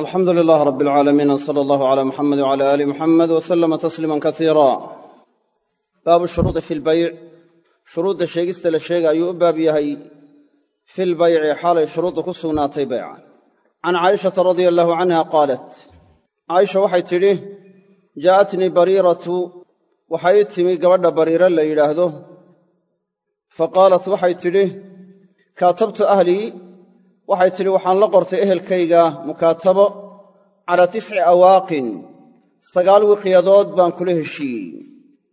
alxamdu lilaah rab alcaalamiin w sala allahu cala muxamed wcala aali muxamed w salama tasliima kasiira baabu shuruudi fi lbayc shuruudda sheegista la sheega ayuu u baab yahay fi lbayci xaalay shuruuddu ku sugnaatay bayca can caayishata radia allahu canha qaalat caaisha waxay tidhi jaa'atnii bariiratu. Waxay ii timi gabadha bariire la yidhaahdo. Fa waxay tidhi waxay tidhi waxaan la qortay ehelkayga mukaatabo calaa tisci awaaqin sagaal wiqyadood baan kula heshiiyey.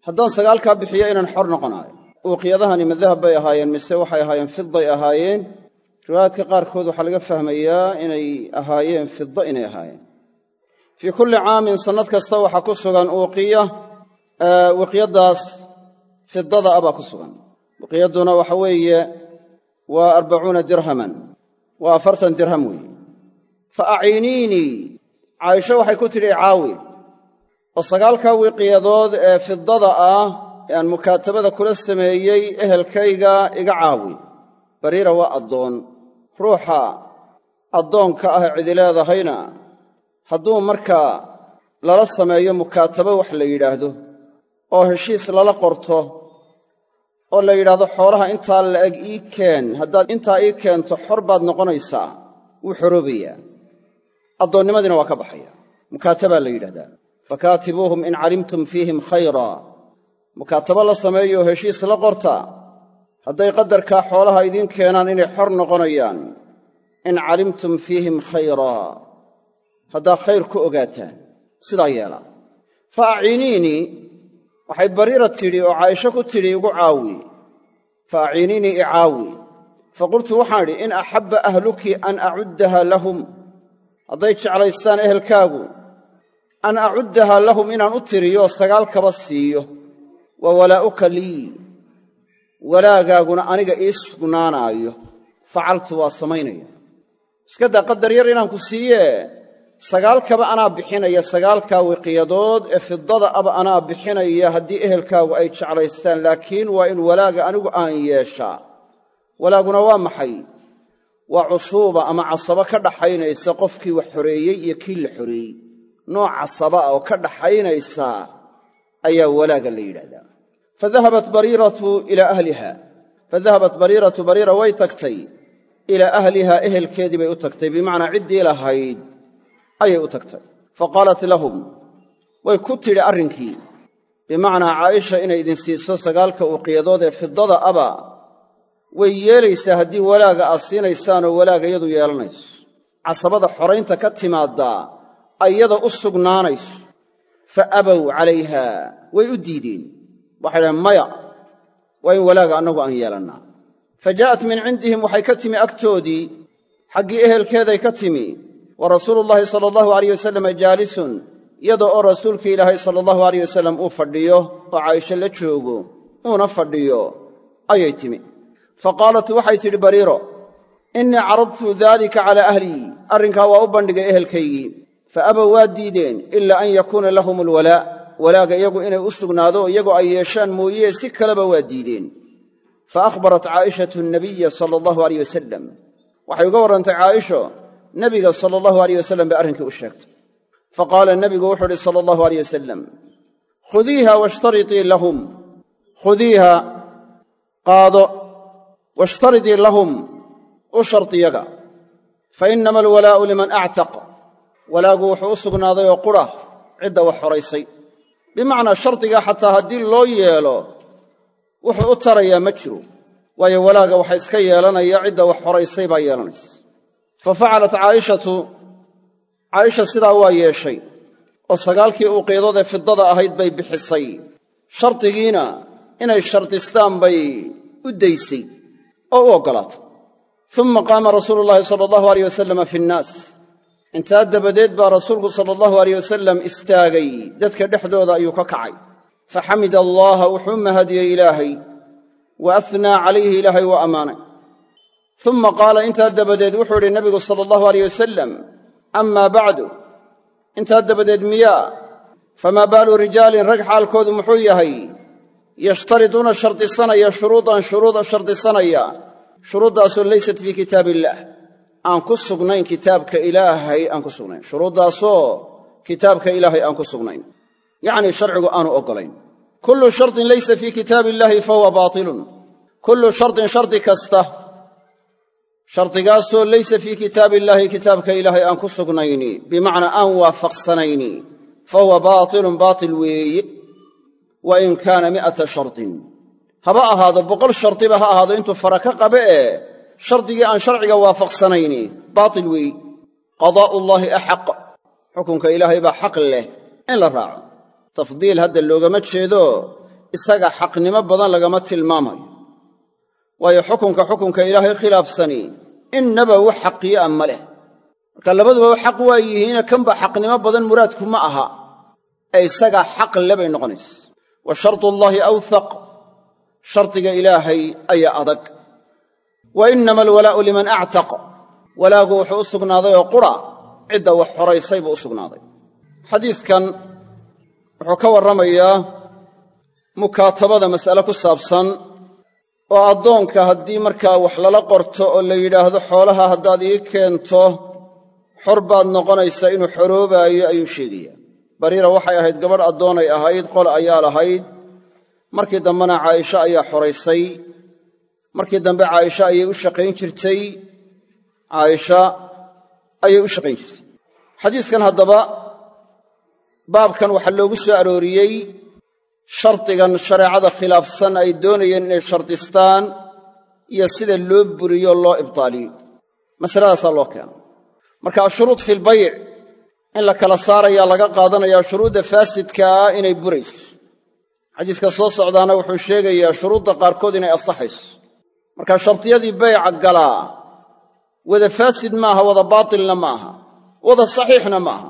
Haddaan sagaalkaa bixiyo inaan xor noqonaayo. Wiqyadahani ma dahab bay ahaayeen mise waxay ahaayeen fiday ahaayeen. Riwaayaadka qaarkood waxaa laga fahmayaa inay ahaayeen fida inay ahaayeen. Fii kulli caamin sannad kasta waxaa ku sugan uuqiya wiqyaddaas fidada ah baa ku sugan. Wiqyadduna waxa weeye waa arbacuuna dirhaman waa afartan dirham weeye fa aciiniinii caaisho waxay ku tidhi caawi oo sagaalkaa wiqiyadood ee fidada ah ee aan mukaatabada kula sameeyey ehelkayga iga caawi. Bariira waa addoon. Ruuxa addoonka ah cidi leedahayna hadduu markaa lala sameeyo mukaatabo wax la yidhaahdo oo heshiis lala qorto oo la yidhaahdo xoolaha intaa la'eg ii keen haddaad intaa ii keento xor baad noqonaysaa wuu xoroobayaa. Addoonnimadiina waa ka baxaya mukaatabaa la yidhahdaa. Fakaatibuuhum in calimtum fiihim khayraa mukaatabo la sameeyo heshiis la qorta. Hadday qadarkaa xoolaha idiin keenaan inay xor noqonayaan. In calimtum fiihim khayraa haddaa khayr ku ogaataan. Sidaa yeela. Fa aciiniinii waxay bariira tidhi oo caaisho ku tidhi igu caawi fa aciiniinii icaawi fa qultu waxaan idhi in axabba ahluki an acuddaha lahum. Hadday jeclaystaan ehelkaagu an acuddaha lahum inaan u tiriyo sagaal kaba siiyo wa walaa'uka lii walaagaaguna aniga ii sugnaanaayo. Facaltu waa samaynaya. Iska daa qadar yar inaan ku siiyee sagaalkaba anaa bixinaya sagaalkaa wiqiyadood ee fidada aba anaa bixinaya haddii ehelkaagu ay jeclaystaan laakiin waa in walaaga anigu aan yeeshaa. Walaaguna waa maxay? Waa cusuuba ama casabo ka dhaxaynaysa qofkii wax xoreeyey iyo kii la xoreeyey. Nooc casaba ah oo ka dhaxaynaysa ayaa walaaga la yidhahdaa fadahabat bariiratu ilaa ahliha. Fadahabat bariiratu bariira way tagtay. Ilaa ahlihaa ehelkeedii bay u tagtay. Bimacnaa ciddii lahayd ayay u tagtay. Fa qaalat lahum way ku tidhi arrinkii bimacnaa caaisha inay idin siiso sagaalka uqiyadood ee fidada aba way yeelaysaa haddii walaaga aad siinaysaanoo walaaga iyadu yeelanayso. Casabada xoraynta ka timaaddaa ayada u sugnaanayso. Fa abow calayha way u diideen. Waxay dhahen maya waa in walaaga annagu aan yeelannaa. Fa jaa'at min cindihim waxay ka timi agtoodii xaggii ehelkeeday ka timi wa rasuulu llaahi sala allahu alayh wasalama jaalisun. Iyada oo rasuulka ilaahay sala allahu alayh wasalam uu fadhiyo oo caaisho la joogo uuna fadhiyo ayay timi. Fa qaalat waxay tidhi bariiro innii caradtu daalika calaa ahlii arrinkaa waa u bandhigay ehelkaygii. Fa abow waa diideen ilaa an yakuuna lahum alwalaa walaaga iyagu inay u sugnaado iyagu ay yeeshaan mooye si kaleba waa diideen. Fa akhbarat caa'ishatu nabiya sala allahu alayh wasalam waxay uga warrantay caaisho nebiga sala allahu alayh wasalam bay arrinkii u sheegtay. Fa qaala nebigu wuxuu uhi sala allahu alayh wasalam khudiiha washtaritii lahum khudiiha qaado washtaritii lahum u shardiyaga fa innama alwalaa'u liman actaq. Walaagu wuxuu u sugnaaday oo qura cidda wax horaysay bimacnaa shardigaa xataa haddii loo yeelo wuxuu u tarayaa ma jiro waayo walaaga waxa iska yeelanaya cidda wax horaysay baa yeelanaysa fa facalat caa'ishatu caaisha sidaa waa yeeshay oo sagaalkii ee fidada ahayd bay bixisay. Shardigiina inay shardistaan bay u daysay. Oo u oggolaatay. Uma qaama rasuulu llaahi sala allahu aleyh wasalama fi nnaas. Intaa dabadeed baa rasuulku sala allahu aleyh wasalam istaagay dadka dhexdooda ayuu ka kacay. Fa xamida allaaha wuxuu mahadiyey ilaahay wa afnaa calayhi ilaahay waa ammaanay uma qaala intaa dabadeed wuxuu idhi nabigu sala allahu aleyh wasalam amaa bacdu intaa dabadeed miyaa famaa baalu rijaalin rag xaalkoodu muxuu yahay yashtariduuna shardisanaya shuruudan shuruuda shardisanaya shuruuddaasoo laysat fii kitaab illaah aan ku sugnayn kitaabka ilaahay aan ku sugnayn shuruuddaasoo kitaabka ilaahay aan ku sugnayn yacnii sharcigu aanu oggolayn kullu shardin laysa fii kitaabi illaahi fahuwa baatilun kullu shardin shardi kasta shardigaasoo laysa fii kitaabi illaahi kitaabka ilaahay aan ku sugnayni bimacnaa aan waafaqsanayni fa huwa baatilun baatil weeye wa in kaana mi'ata shardin. Haba ahaado boqol shardiba ha ahaado intuu fara ka qabe ee shardigii aan sharciga waafaqsanayni baatil weeye qadaa'u llaahi axaq xukunka ilaahay baa xaq leh in la raaco. Tafdiil hadda loogama jeedo isaga xaqnimo badan lagama tilmaamayo. Waayo xukunka xukunka ilaahay khilaafsani innaba wax xaqiyo a ma leh. Marka labaduba xaq waa yihiine kanba xaqnimo badan muraadku ma aha. Ee isagaa xaq le bay noqonaysa wa shardullaahi awthaq. Shardiga ilaahay ayaa adag. Wa innama alwalaa'u liman actaq walaagu wuxuu u sugnaaday oo qura. Cidda wax xoraysay buu u sugnaaday. Xadiiskan wuxuu ka warramayaa mukaatabada mas'ale ku saabsan oo addoonka haddii markaa wax lala qorto oo la yidhaahdo xoolaha haddaad ii keento xor baad noqonaysaa inuu xoroobaayo ayuu sheegayaa. Bariira waxay ahayd gabadh addoonay ahayd qol ayaa lahayd markii dambena caaisha ayaa xoraysay markii dambe caaisha ayay u shaqayn jirtay. Caaisha ayay u shaqayn jirtay. Xadiiskan haddaba baabkan waxaa loogu soo arooriyey shardigan shareecada khilaafsan ay doonayeen inay shardistaan iyo sida loo buriyo loo ibtaaliyo. Masaladaasaa loo keena marka ashuruud filbayc in la kala saarayaa laga qaadanayaa shuruudda faasidka ah inay burayso. Xadiiska soo socdaana wuxuu sheegayaa shuruudda qaarkood inay asaxayso marka shardiyadii bayca galaa wada faasid maaha wada baatilna ma aha wada saxiixna ma aha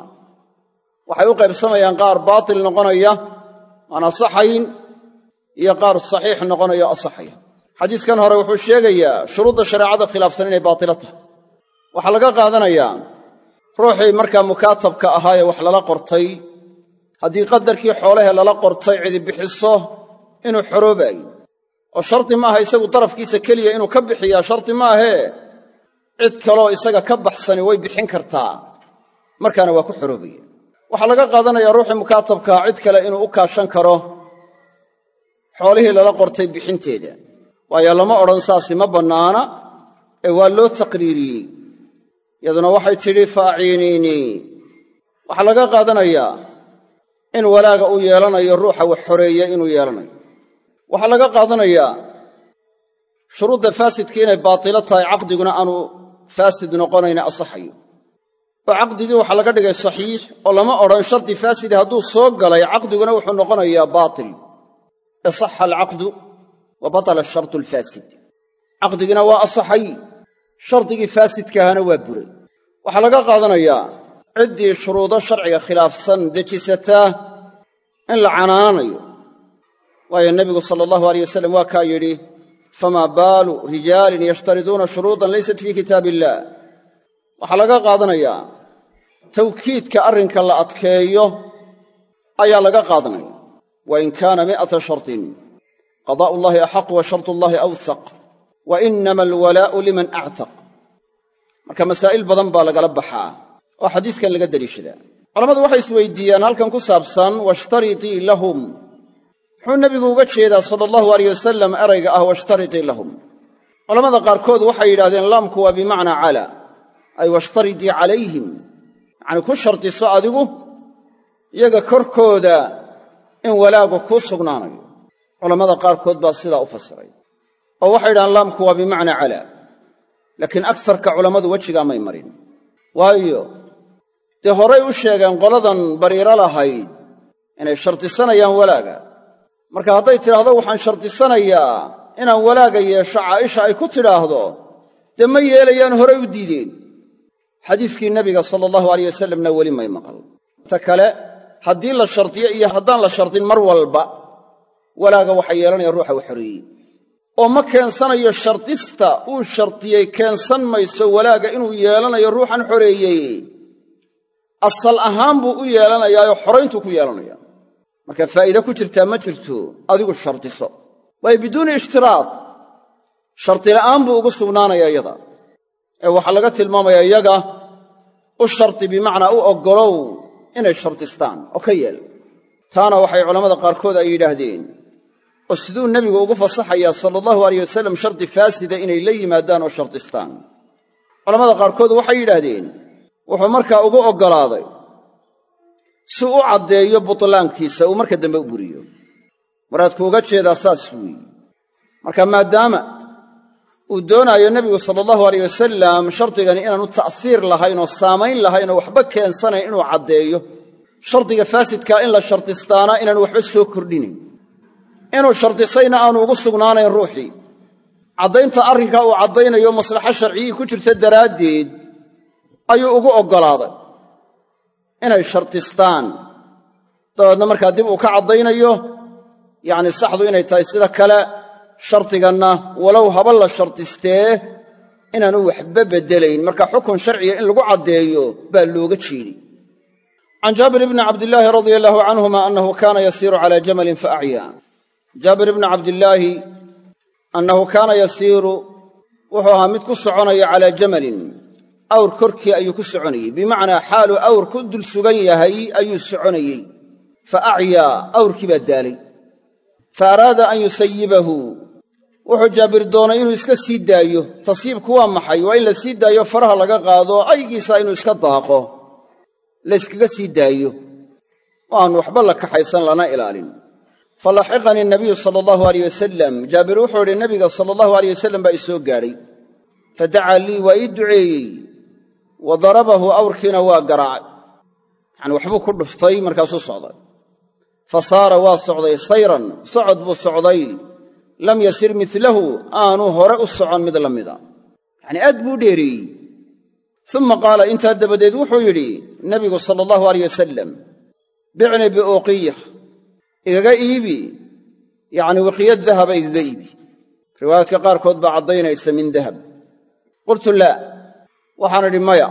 waxay u qaybsamayaan qaar baatil noqonaya aan asaxayn iyo qaar saxiix noqonaya o asaxaya xadiiskan hore wuxuu sheegayaa shuruudda shareecada khilaafsan inay baatilo tahay. Waxaa laga qaadanayaa ruuxii markaa mukaatabka ahaa ee wax lala qortay haddii qadarkii xoolahee lala qortay cidi bixiso inuu xoroobaayo oo shardi maaha isagu darafkiisa keliya inuu ka bixiyaa shardi maahee cid kaloo isaga ka baxsani way bixin kartaa. Markaana waa ku xoroobaya waxaa laga qaadanayaa ruuxii mukaatabkaa cid kale inuu u kaashan karo xoolihii lala qortay bixinteeda. Waayo lama odhan saasi ma bannaana ee waa loo taqriiriyey. Yaduna waxay tidhi fa aciiniinii waxaa laga qaadanayaa in walaaga uu yeelanayo ruuxa wax xoreeya inuu yeelanayo. Waxaa laga qaadanayaa shuruudda faasidka inay baatilo tahay caqdiguna aanu faasid noqonayna asaxayo oo caqdigii waxaa laga dhigay saxiix oo lama odhan shardi faasidi hadduu soo galay caqdiguna wuxuu noqonayaa baatil. Isaxa alcaqdu wa batala ashartu alfaasid. Caqdigina waa asaxay shardigii faasidkaahana waa buray. Waxaa laga qaadanayaa ciddii shuruudo sharciga khilaafsan dejisataa in la canaananayo. Waayo nebigu sala allahu aleyh wasalam waa kaa yidhi famaa baalu rijaalin yashtariduuna shuruudan laysat fii kitaab illaah waxaa laga qaadanayaa tawkiidka arrinka la adkeeyo ayaa laga qaadanaya. Wa in kaana mi'ata shartin qadaa'u llahi axaq wa shartu llahi awthaq wa inama alwalaa'u liman actaq marka masaa'il badan baa lagala baxaa oo xadiiskan laga deliishadaa culammadu waxay isweydiiyaan halkan ku saabsan washtaritii lahum. Muxuu nebigu uga jeedaa sala allahu aleyh wasalam erayga ah washtaritii lahum. Culammada qaarkood waxay yidhahdeen laamku waa bimacnaa cala ay washtaritii calayhim. Yacnii ku shardiso adigu iyaga korkooda in walaagu kuu sugnaanayo. Culammada qaarkood baa sidaa u fasiray. Oo waxay yidhahdeen laamku waa bimacnaa cala laakiin agsarka culammadu wejigaa may marin. Waayo dee horay u sheegeen qoladan bariiro lahayd inay shardisanayaan walaaga. Marka hadday tidhaahdo waxaan shardisanayaa inaan walaaga yeesho caaisha ay ku tidhaahdo dee ma yeelayaan horay u diideen xadiiskii nebiga sala allahu aleyh wasalamna weli may maqal. Ta kale haddii la shardiyo iyo haddaan la shardin mar walba walaaga waxaa yeelanaya ruuxa wax xoreeyey. Oo ma keensanayo shardista uu shardiyey keensan mayso walaaga inuu yeelanayo ruuxan xoreeyey? Asal ahaan buu u yeelanayaayoo xorayntuu ku yeelanaya marka faa'iide ku jirtaa ma jirto adigu shardiso waayo biduuni ishtiraad shardi la'aan buu ugu sugnaanaya iyada ee waxaa laga tilmaamayaa iyaga u sharti bimacnaa u oggolow inay shartistaan oo ka yeel. Taana waxay culammada qaarkood ay yidhaahdeen oo siduu nebigu ugu fasaxayaa sala allahu aleyh wasalam shardi faasida inay la yimaadaan oo shartistaan culammada qaarkood waxay yidhaahdeen wuxuu markaa ugu oggolaaday si u caddeeyo butlaankiisa uu marka dambe u buriyo. Maraadku uga jeedaa saas weeye marka maadaama uu doonaayo nebigu sala allahu aleyh wasalam shardigani inaanu ta'siir lahayn oo saamayn lahayn oo waxba keensanayn inuu caddeeyo. Shardiga faasidkaa in la shardistaana inaanu waxba soo kordhinayn inuu shardisayna aanu ugu sugnaanayn ruuxii. Caddaynta arrinkaa uu caddaynayo maslaxo sharciyii ku jirta daraaddeed ayuu ugu oggolaaday inay shardistaan. Dabeedna markaa dib uu ka caddaynayo yacni saxdu inay tahay sida kale shardiganna walow haba la shardistee inaanu waxba beddelayn marka xukun sharciga in lagu caddeeyo baa looga jeeday can jaabir bni cabdillaahi radia allaahu canhuma annahu kaana yasiiru calaa jamalin fa acyaa. Jaabir ibni cabdillaahi annahu kaana yasiiru wuxuu ahaa mid ku soconaya calaa jamalin. Awr korkii ayuu ku soconayey bimacnaa xaaluu awr ku dul sugan yahay ayuu soconayey fa acyaa awrkii daalay. Fa wuxuu jaabir doonay inuu iska sii daayo. Tasyiibku waa maxay? Waa in la sii daayo faraha laga qaado aygiisa inuu iska daaqo. La yskaga sii daayo. Oo aan waxba la kaxaysan lana ilaalin. Fa laxiqanii nabiyu sala allahu aleyh wasalam jaabir wuxuu idhi nabiga sala allahu aleyh wasalam baa i soo gaadhay. Fa dacaa lii waa ii duceeyey. Wa darabahu awrkiina waa garaacay. Yacani waxbuu ku dhuftay markaasuu socday. Fa saara waa socday sayran. Socod buu socday lam yasir milahu aanu hore u socon mid la mida yacanii aad buu u dheereeyey uma qaala intaa dabadeed wuxuu yidhi nabigu sala allahu aleyh wasalam bicni biuuqiya igaga iibi. Yacni wiqiyad dahaba igaga iibi. Riwaayaadka qaarkood baa caddaynaysa min dahab. Qultu laa waxaan idhi maya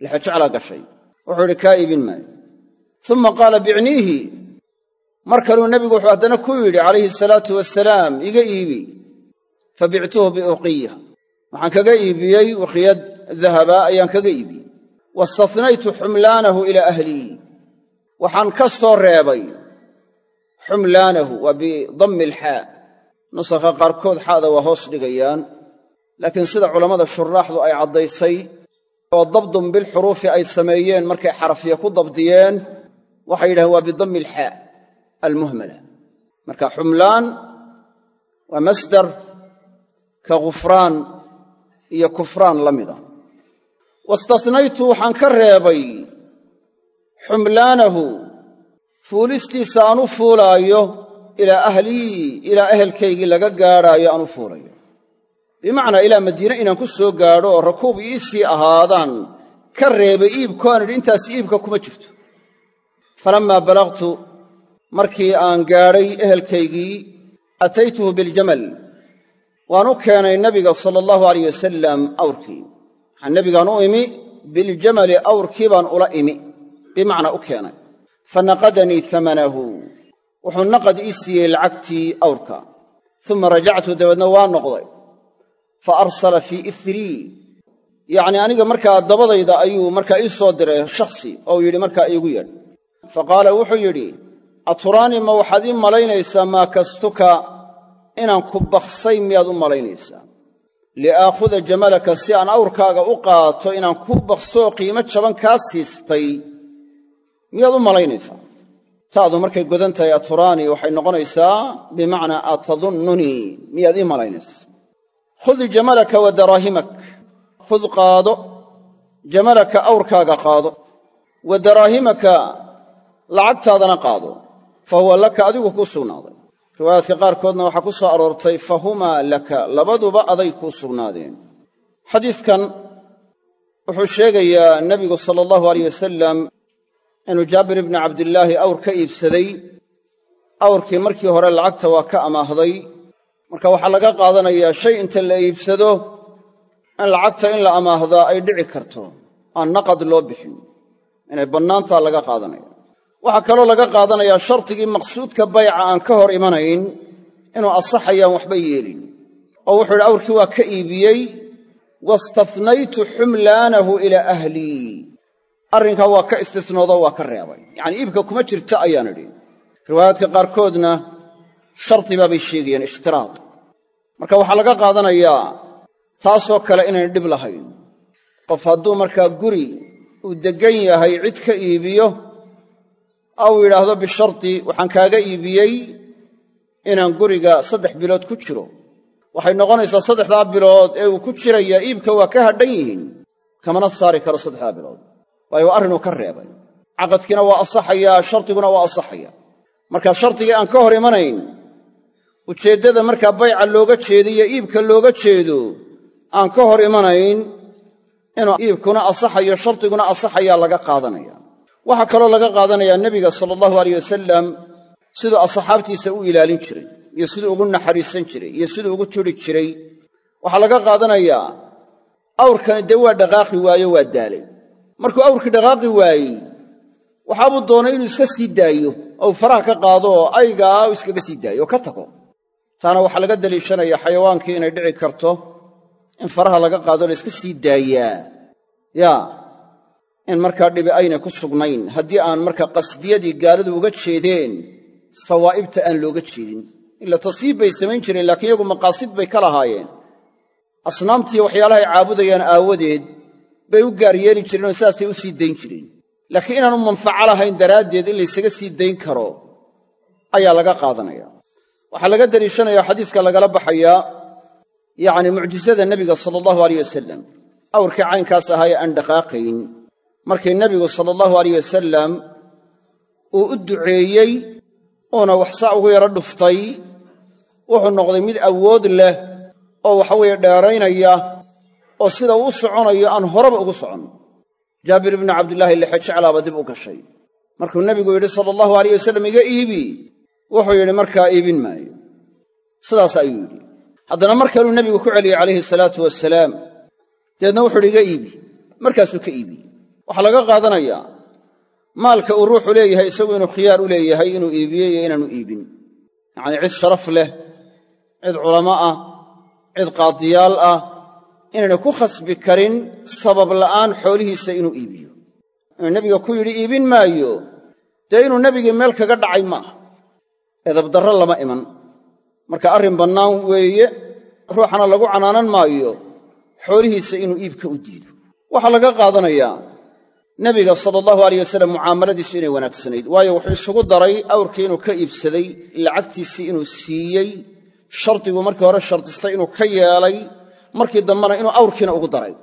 lixojeclaa gashay. Wuxuu idhi kaa iibin maayo. Uma qaala bicniihi mar kaluu nebigu wuxuu haddana ku yidhi calayhi salaatu wasalaam iga iibi. Fa bictuhu biuqiya. Waxaan kaga iibiyey wiqyad dahaba ayaan kaga iibiyey wastathnaytu xumlaanahu ilaa ahlii waxaan ka soo reebay xumlaanahu waa bidammi alxaa. Nusakha qaarkood xaada waa hoos dhigayaan laakiin sida culammada shuraaxdu ay caddaysay oo dabdun bilxuruufi ay sameeyeen markay xarafya ku dabdiyeen waxay yidhahdeen waa bidammi alxaa almuhmala. Marka xumlaan waa masdar ka khufraan iyo kufraan la mida wastathnaytu waxaan ka reebay xumlaanahu fuulistiisa aan u fuulaayo ilaa ahlii ilaa ehelkaygii laga gaadhaayo aan u fuulayo. Bimacnaa ilaa madiine inaan ku soo gaadho oo rakuub iisii ahaadaan ka reebay iibko aan idhi intaas iibka kuma jirto. Falammaa balagtu markii aan gaadhay ehelkaygii ataytuhu biljamal. Waan u keenay nabiga sala allahu alayh wasalam awrkii. Waxaan nebigaan u imi biljamali awrkii baan ula imi bimacnaa u keenay. Fa naqadanii amanahu wuxuu naqad ii siiyey lacagtii awrka. Uma rajactu dabeedna waa noqday. Fa arsala fii irii yacnii aniga markaa dabadayda ayuu markaa ii soo diray shakhsi oo yidhi markaa iigu yeedh fa qaala wuxuu yidhi aturaanii ma waxaad ii malaynaysaa maa kastuka? Inaan ku baksay miyaad u malaynaysaa. Liaakhuda jamalaka si aan awrkaaga u qaato inaan ku baksoo qiimo jaban kaa siistay miyaad u malaynaysaa? Taadu markay godan tahay aturaanii waxay noqonaysaa bimacnaa atadunnunii miyaad ii malaynaysaa. Khud jamalaka wa daraahimak. Khud qaado jamalaka awrkaaga qaado. Wa daraahimaka lacagtaadana qaado fa huwa laka adigu kuu sugnaaday riwaayaadka qaarkoodna waxaa ku soo aroortay fa humaa laka labaduba aday kuu sugnaadeen xadiidkan wuxuu sheegayaa nebigu sala allahu alayh wasalam inuu jaabir ibni cabdillaahi awr ka iibsaday awrkii markii hore lacagta waa ka amaahday marka waxaa laga qaadanayaa shay inta la iibsado in lacagta in la amaahdaa ay dhici karto aan naqad loo bixin inay bannaantaa laga qaadanaya waxaa kaloo laga qaadanayaa shardigii maqsuudka bayca aan ka hor imanayn inuu asaxayaan waxba yeelin. Oo wuxuu yidhi awrkii waa ka iibiyey wastafnaytu xumlaanahu ilaa ahlii arrinkaa waa ka istisnoodoo waa ka reebay. Yacanii iibka kuma jirta ayaan idhi. Riwaayaadka qaarkoodna shardibaabay sheegayaan ishtiraad marka waxaa laga qaadanayaa taasoo kale inayn dhib lahayn. Qof hadduu markaa guri uu deggan yahay cid ka iibiyo aw yidhaahdo bishardi waxaan kaaga iibiyey inaan guriga saddex bilood ku jiro. Waxay noqonaysaa saddexdaa bilood ee uu ku jirayaa iibka waa ka hadhan yihiin. Kamana saari karo saddexdaa bilood. Waayo waa arrinuu ka reebay. Caqadkiina waa asaxayaa shardiguna waa asaxaya marka shardigii aan ka hor imanayn ujeeddada markaa bayca looga jeediyo iibka looga jeedo aan ka hor imanayn inuu iibkuna asaxayo shardiguna asaxayaa laga qaadanaya waxaa kaloo laga qaadanayaa nebiga sala allahu aleyh wasalam siduu asxaabtiisa u ilaalin jiray iyo siduu ugu naxariisan jiray iyo siduu ugu turi jiray. Waxaa laga qaadanayaa awrkani dee waa dhaqaaqi waayo waa daalay. Markuu awrkii dhaqaaqi waayey waxaabuu doonay inuu iska sii daayo ou faraha ka qaado oo aygaa u iskaga sii daayo oo ka tago. Taana waxaa laga daliishanaya xayawaankii inay dhici karto in faraha laga qaado la iska sii daayaa. Yaa in markaa dhibi aynay ku sugnayn. Haddii aan markaa qasdiyadii gaaladu uga jeedeen sawaa'ibta aan looga jeedin. Ila tasyiib bay samayn jireen laakiin iyagu maqaasid bay ka lahaayeen. Asnaamtiiyo waxyaalahay caabudayaan aawadeed bay u gaar yeeli jireen oo sidaasay u sii dayn jireen. Laakiin inaanu manfaco lahayn daraaddeed in laysaga sii dayn karo ayaa laga qaadanaya. Waxaa laga daliishanaya xadiiska lagala baxayaa yacni mucjisada nebiga sala allahu aleyh wasalam awrkii caynkaas ahaa ee aan dhaqaaqayn markii nebigu sala allahu aleyh wasalam uu u duceeyey uuna waxsaa ugu yaro dhuftay wuxuu noqday mid awood leh oo waxaweeye dheeraynaya oo sida uu u soconayo aan horeba ugu socon. Jaabir ibnu cabdillaahi lexe jeclaaba dib u gashay. Markuu nebigu yidhi sala allahu aleyh wasalam iga iibi. Wuxuu yidhi markaa iibin maayo. Sidaas ayuu yidhi. Haddana mar kaluu nebigu ku celiyey calayhi salaatu wasalaam dabeedna wuxu uhi iga iibi. Markaasuu ka iibiyey waxaa laga qaadanayaa maalka uu ruuxu leeyahay isagu inuu khiyaar u leeyahay inuu iibiyo iyo inaanu iibin. Yacnii cid sharaf leh cid culamo ah cid qaadiyaal ah inaynay ku khasbi karin sabab la'aan xoolihiisa inuu iibiyo. Inuu nebiga ku yidhi iibin maayo dee inuu nebigii meel kaga dhacay maaha edabdarro lama iman. Marka arrin bannaan weeye ruuxana lagu canaanan maayo xoolihiisa inuu iibka u diido. Waxaa laga qaadanayaa nebiga sala allahu aleyh wasalam mucaamaladiisu inay wanaagsanayd. Waayo wuxuu isugu daray awrkii inuu ka iibsaday lacagtiisii inuu siiyey shardigu markii hore shardistay inuu ka yeelay markii dambena inuu awrkiina ugu daray.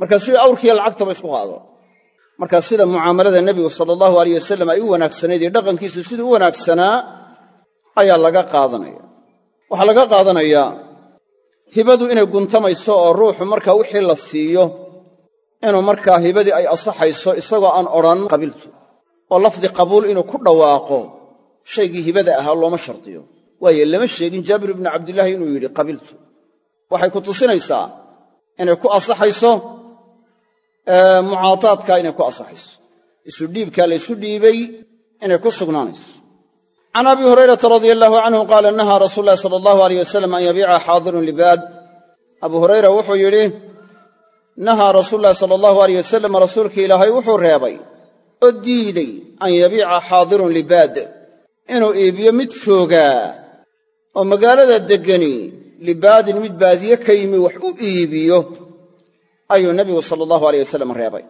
Markaa siduu awrkiiyo lacagtaba isku qaado. Markaa sida mucaamalada nebigu sala allahu aleyh wasalam ay u wanaagsanayd iyo dhaqankiisu siduu u wanaagsanaa ayaa laga qaadanaya. Waxaa laga qaadanayaa hibadu inay guntamayso oo ruuxu markaa wixii la siiyo inuu markaa hibadii ay asaxayso isagoo aan odhan qabiltu. oo lafdi qabuul inuu ku dhawaaqo shaygii hibada ahaa looma shardiyo. waayo lama sheegin jaabir ibnu cabdillaahi inuu yidhi qabiltu. waxay ku tusinaysaa inay ku asaxayso mucaataadkaa inay ku asaxayso isu dhiibkaa la ysu dhiibay inay ku sugnaanayso. Can abi hurayrata radia allahu canhu qaala nahaa rasuulu ulahi sala allahu aleyh wasalam an yabiica xaadirun libaad abu hurayra wuxuu yidhi nahaa rasuulu ulahi sala allahu aleyh wasalam rasuulkii ilaahay wuxuu reebay oo diiday an yabiica xaadirun libaad inuu iibiyo mid joogaa oo magaalada deggani libaadin mid baadiye ka yimi wax u iibiyo ayuu nebigu sala allahu aleyh wasalam reebay.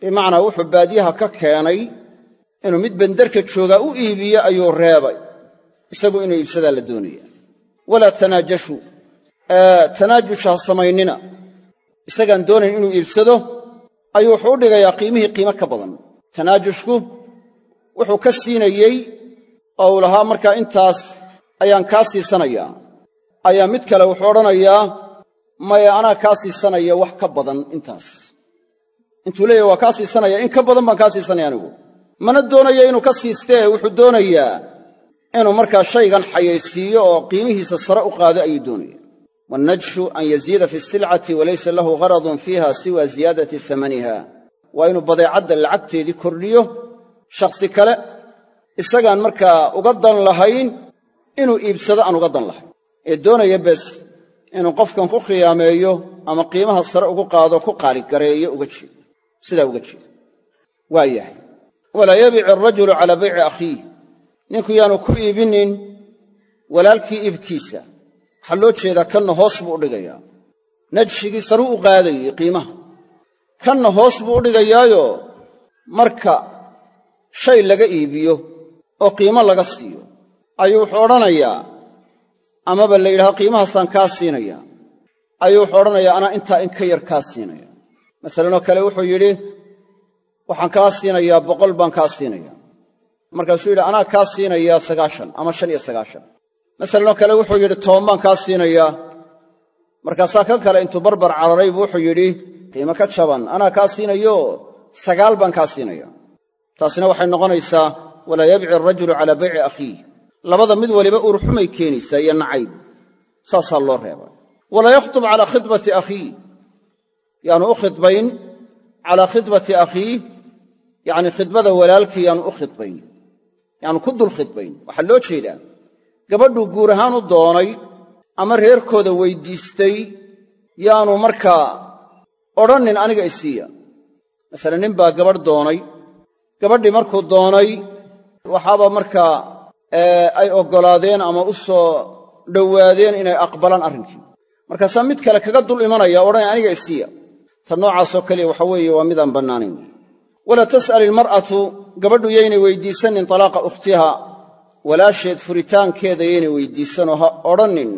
Bimacnaa wuxuu baadiyaha ka keenay inuu mid benderka joogaa u iibiyo ayuu reebay isagu inuu iibsadaa la doonaya. Walaa tanaajashu isagaan doonayn inuu iibsado ayuu wuxuu u dhigayaa qiimihii qiimo ka badan. Tanaajushku wuxuu ka siinayey oo uu lahaa markaa intaas ayaan kaa siisanayaa. Ayaa mid kale wuxuu odhanayaa maya anaa kaa siisanaya wax ka badan intaas. Intuu leeyahy waa kaa siisanaya? In ka badan baan kaa siisanaya anigu. Mana doonayo inuu ka siistee wuxuu doonayaa inuu markaa shaygan xayaysiiyo oo qiimihiisa sare u qaado ayuu doonaya wannajshu an yaziida fi silcati walaysa lahu gharadun fiiha siwa ziyaadati amaniha waa inuu badeecadda lacagteedii kordhiyo shakhsi kale isagaan markaa uga dan lahayn inuu iibsado aan uga dan lahayn ee doonaya bes inuu qofkan ku khiyaameeyo ama qiimaha sare ugu qaado ku qaaligareeyo uga jeedo sidaa uga jeedo waa yahay walaa yabic arajulu calaa bayci akhiih ninku yaanu ku iibinin walaalkii iibkiisa waxaa loo jeedaa kanna hoos buu u dhigayaa. Najshigii saruu u qaadayey qiimaha. Kanna hoos buu u dhigayaayo marka shay laga iibiyo oo qiimo laga siiyo ayuu wuxuu odhanayaa amaba la yidhaha qiimahaasaan kaa siinayaa. Ayuu wuxuu odhanayaa anaa intaa in ka yar kaa siinaya masalanoo kale wuxuu yidhi waxaan kaa siinayaa boqol baan kaa siinayaa. Markaasuu yidhi anaa kaa siinayaa sagaashan ama shan iyo sagaashan masalanoo kale wuxuu yidhi toban baan kaa siinayaa markaasaa kan kale intuu barbar cararay buu wuxuu yidhi qiimo ka jaban anaa kaa siinayo sagaal baan kaa siinaya. Taasina waxay noqonaysaa walaa yabci arajulu calaa bayci akhiih. Labada mid waliba uurxumay keenaysaa iyo nacayb. Saasaa loo reebay. Walaa yakhtub calaa khidbati akhiih. Yaanu u khidbayn calaa khidbati akhiih yacni khidbada walaalkii yaanu u khidbayn. Yaanu ku dul khidbayn. Waxaa loo jeedaa gabadhuu guur ahaan u doonay ama reerkooda weyddiistay yaanu markaa odhannin aniga isiiya masale nin baa gabadh doonay. Gabadhii markuu doonay waxaaba markaa ay oggolaadeen ama u soo dhowaadeen inay aqbalaan arrinkii markaasaa mid kale kaga dul imanaya odhanaya aniga isiiya ta noocaasoo kaliya waxa weeye waa midaan bannaanayn. Walaa tas'al ilmar'atu gabadhu yaynay weyddiisanin talaaqa ukhtiha walaasheed furitaankeeda yaynay weyddiisanoo ha odhannin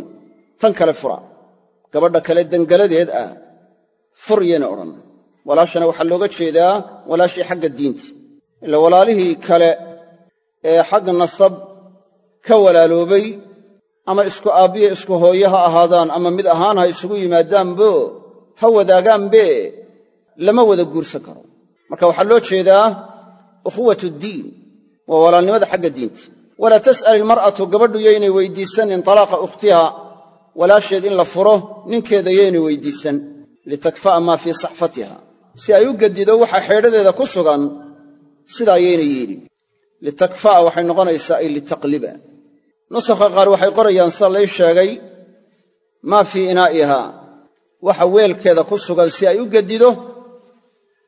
tan kale fura. Gabadha kale dangaladeed ah fur yaynay odhan walaashana waxaa looga jeedaa walaashii xagga diinta. Ila walaalihii kale ee xagga nasab ka walaaloobay ama isku aabbiya isku hooye ha ahaadaan ama mid ahaan ha isugu yimaadaanbo ha wadaagaanbe lama wada guursan karo. Marka waxaa loo jeedaa ukhuwat ddiin waa walaalnimada xagga diinta walaa tas'al ilmar'atu gabadhu yaynay weyddiisanin talaaqa ukhtiha walaasheed in la furo ninkeeda yaynay weyddiisan litakfa'a maa fii saxfatiha si ay u gedido waxa xeedhadeeda ku sugan sidaa yaynay yeelin. Litakfa'a waxay noqonaysaa ay litaqliba. Nusakha qaar waxay qorayaan sida lay sheegay maa fii inaa'iha. Waxa weelkeeda ku sugan si ay u gedido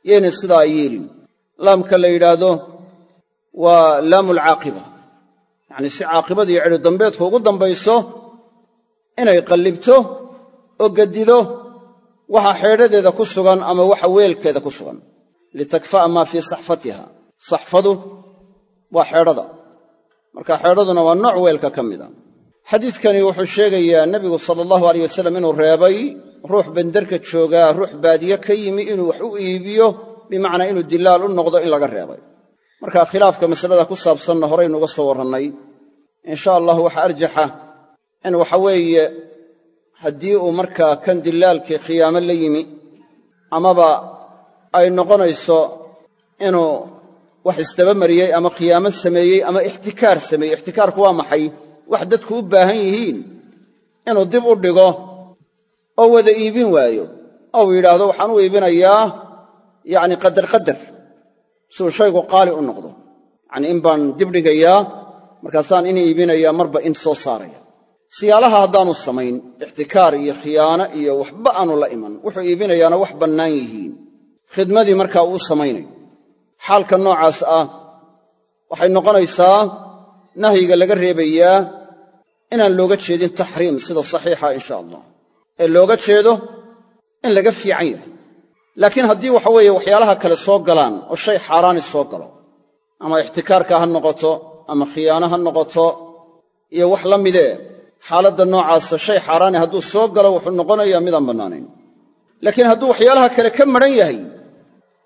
yaynay sidaa yeelin. Laamka la yidhaahdo waa laamu alcaaqiba yacnii si caaqibada iyo cidhi dambeedku ugu dambayso inay qallibto oo gedido waxa xeedhadeeda ku sugan ama waxa weelkeeda ku sugan. Litakfa'a maa fii saxfatiha. Saxfadu waa xeedhada. Marka xeedhaduna waa nooc weelka ka mida xadiidkani wuxuu sheegayaa nebigu sala allahu aleyh wasalam inuu reebay ruux benderka joogaa ruux baadiye ka yimi inuu wax u iibiyo bimacnaa inuu dilaal u noqdo in laga reebay marka khilaafka masalada ku saabsanna horaynu uga soo warrannay insha allahu waxa arjaxa in waxa weeye haddii uu markaa kan dilaalkii khiyaamo la yimi amaba ay noqonayso inuu wax isdabamariyey ama khiyaamo sameeyey ama ixtikaar sameeyey. Ixtikaarku waa maxay? Wax dadku u baahan yihiin inuu dib u dhigo oo wada iibin waayo ou yidhaahdo waxaan u iibinayaa yacni qadar qadar siuu shaygu qaali u noqdo. Yacnii in baan dib dhigayaa markaasaan in iibinayaa marba in soo saaraya. Siyaalaha haddaanu samayn ixtikaar iyo khiyaano iyo waxba aanu la iman wuxuu iibinayaana wax bannaan yihiin. Khidmadii markaa uu samaynayo. Xaalka noocaas ah waxay noqonaysaa nahyiga laga reebayaa inaan looga jeedin taxriim sida saxiixa insha allah. Ee looga jeedo in laga fiican yahay laakiin haddii waxa weeye waxyaalaha kale soo galaan oo shay xaaraani soo galo ama ixtikaarka ha noqoto ama khiyaano ha noqoto iyo wax la midee xaaladda noocaasa shay xaaraani hadduu soo galo wuxuu noqonayaa midaan bannaanayn. Laakiin hadduu waxyaalaha kale ka madhan yahay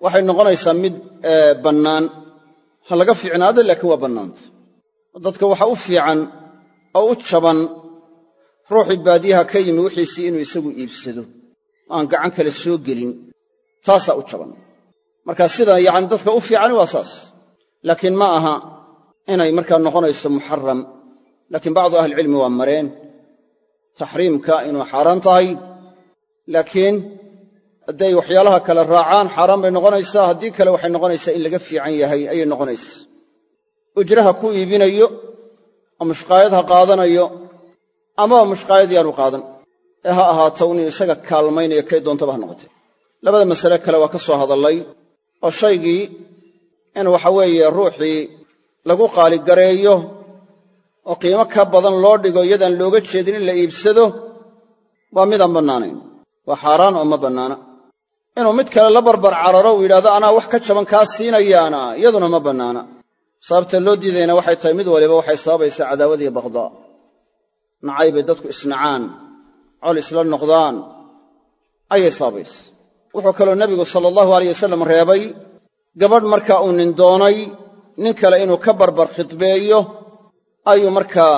waxay noqonaysaa mid bannaan. Ha laga fiicnaado laakiin waa bannaanta. Dadka waxa u fiican oo u jaban ruuxii baadiyaha ka yimi wixiisii inuu isagu iibsado aan gacan kale soo gelin taasaa u jaban. Marka sida yacni dadka u fiicani waa saas. Laakiin ma aha inay markaa noqonayso muxaram laakiin bacdu ahlicilmi waa mareen. Taxriimka inuu xaaraan tahay. Laakiin hadday waxyaalaha kale raacaan xaaraan bay noqonaysaa. Haddii kale waxay noqonaysaa in laga fiican yahay ayay noqonaysaa ujraha ku iibinayo oo mushqaayad ha qaadanayo amaba mushqaayad yaanu qaadan. Ee ha ahaato inuu isaga kaalmaynayo kay doontaba ha noqotee labada masale kale waa ka soo hadallay oo shaygii in waxa weeye ruuxii lagu qaaligareeyo oo qiimo ka badan loo dhigo iyadaan looga jeedin in la iibsado waa midaan bannaanayn. Waa xaaraan oo ma bannaana. Inuu mid kale la barbar cararo uu yidhahdo anaa wax ka jaban kaa siinayaana iyaduna ma bannaana. Sababta loo diidayna waxay tahay mid waliba waxay sababaysaa cadaawad iyo baqdaa nacay bay dadku isnacaan col isla noqdaan ayay sababaysa wuxuu kaloo nebigu sala allahu aleyh wasalam reebay gabadh markaa uu nin doonay nin kale inuu ka barbar khidbeeyo ayuu markaa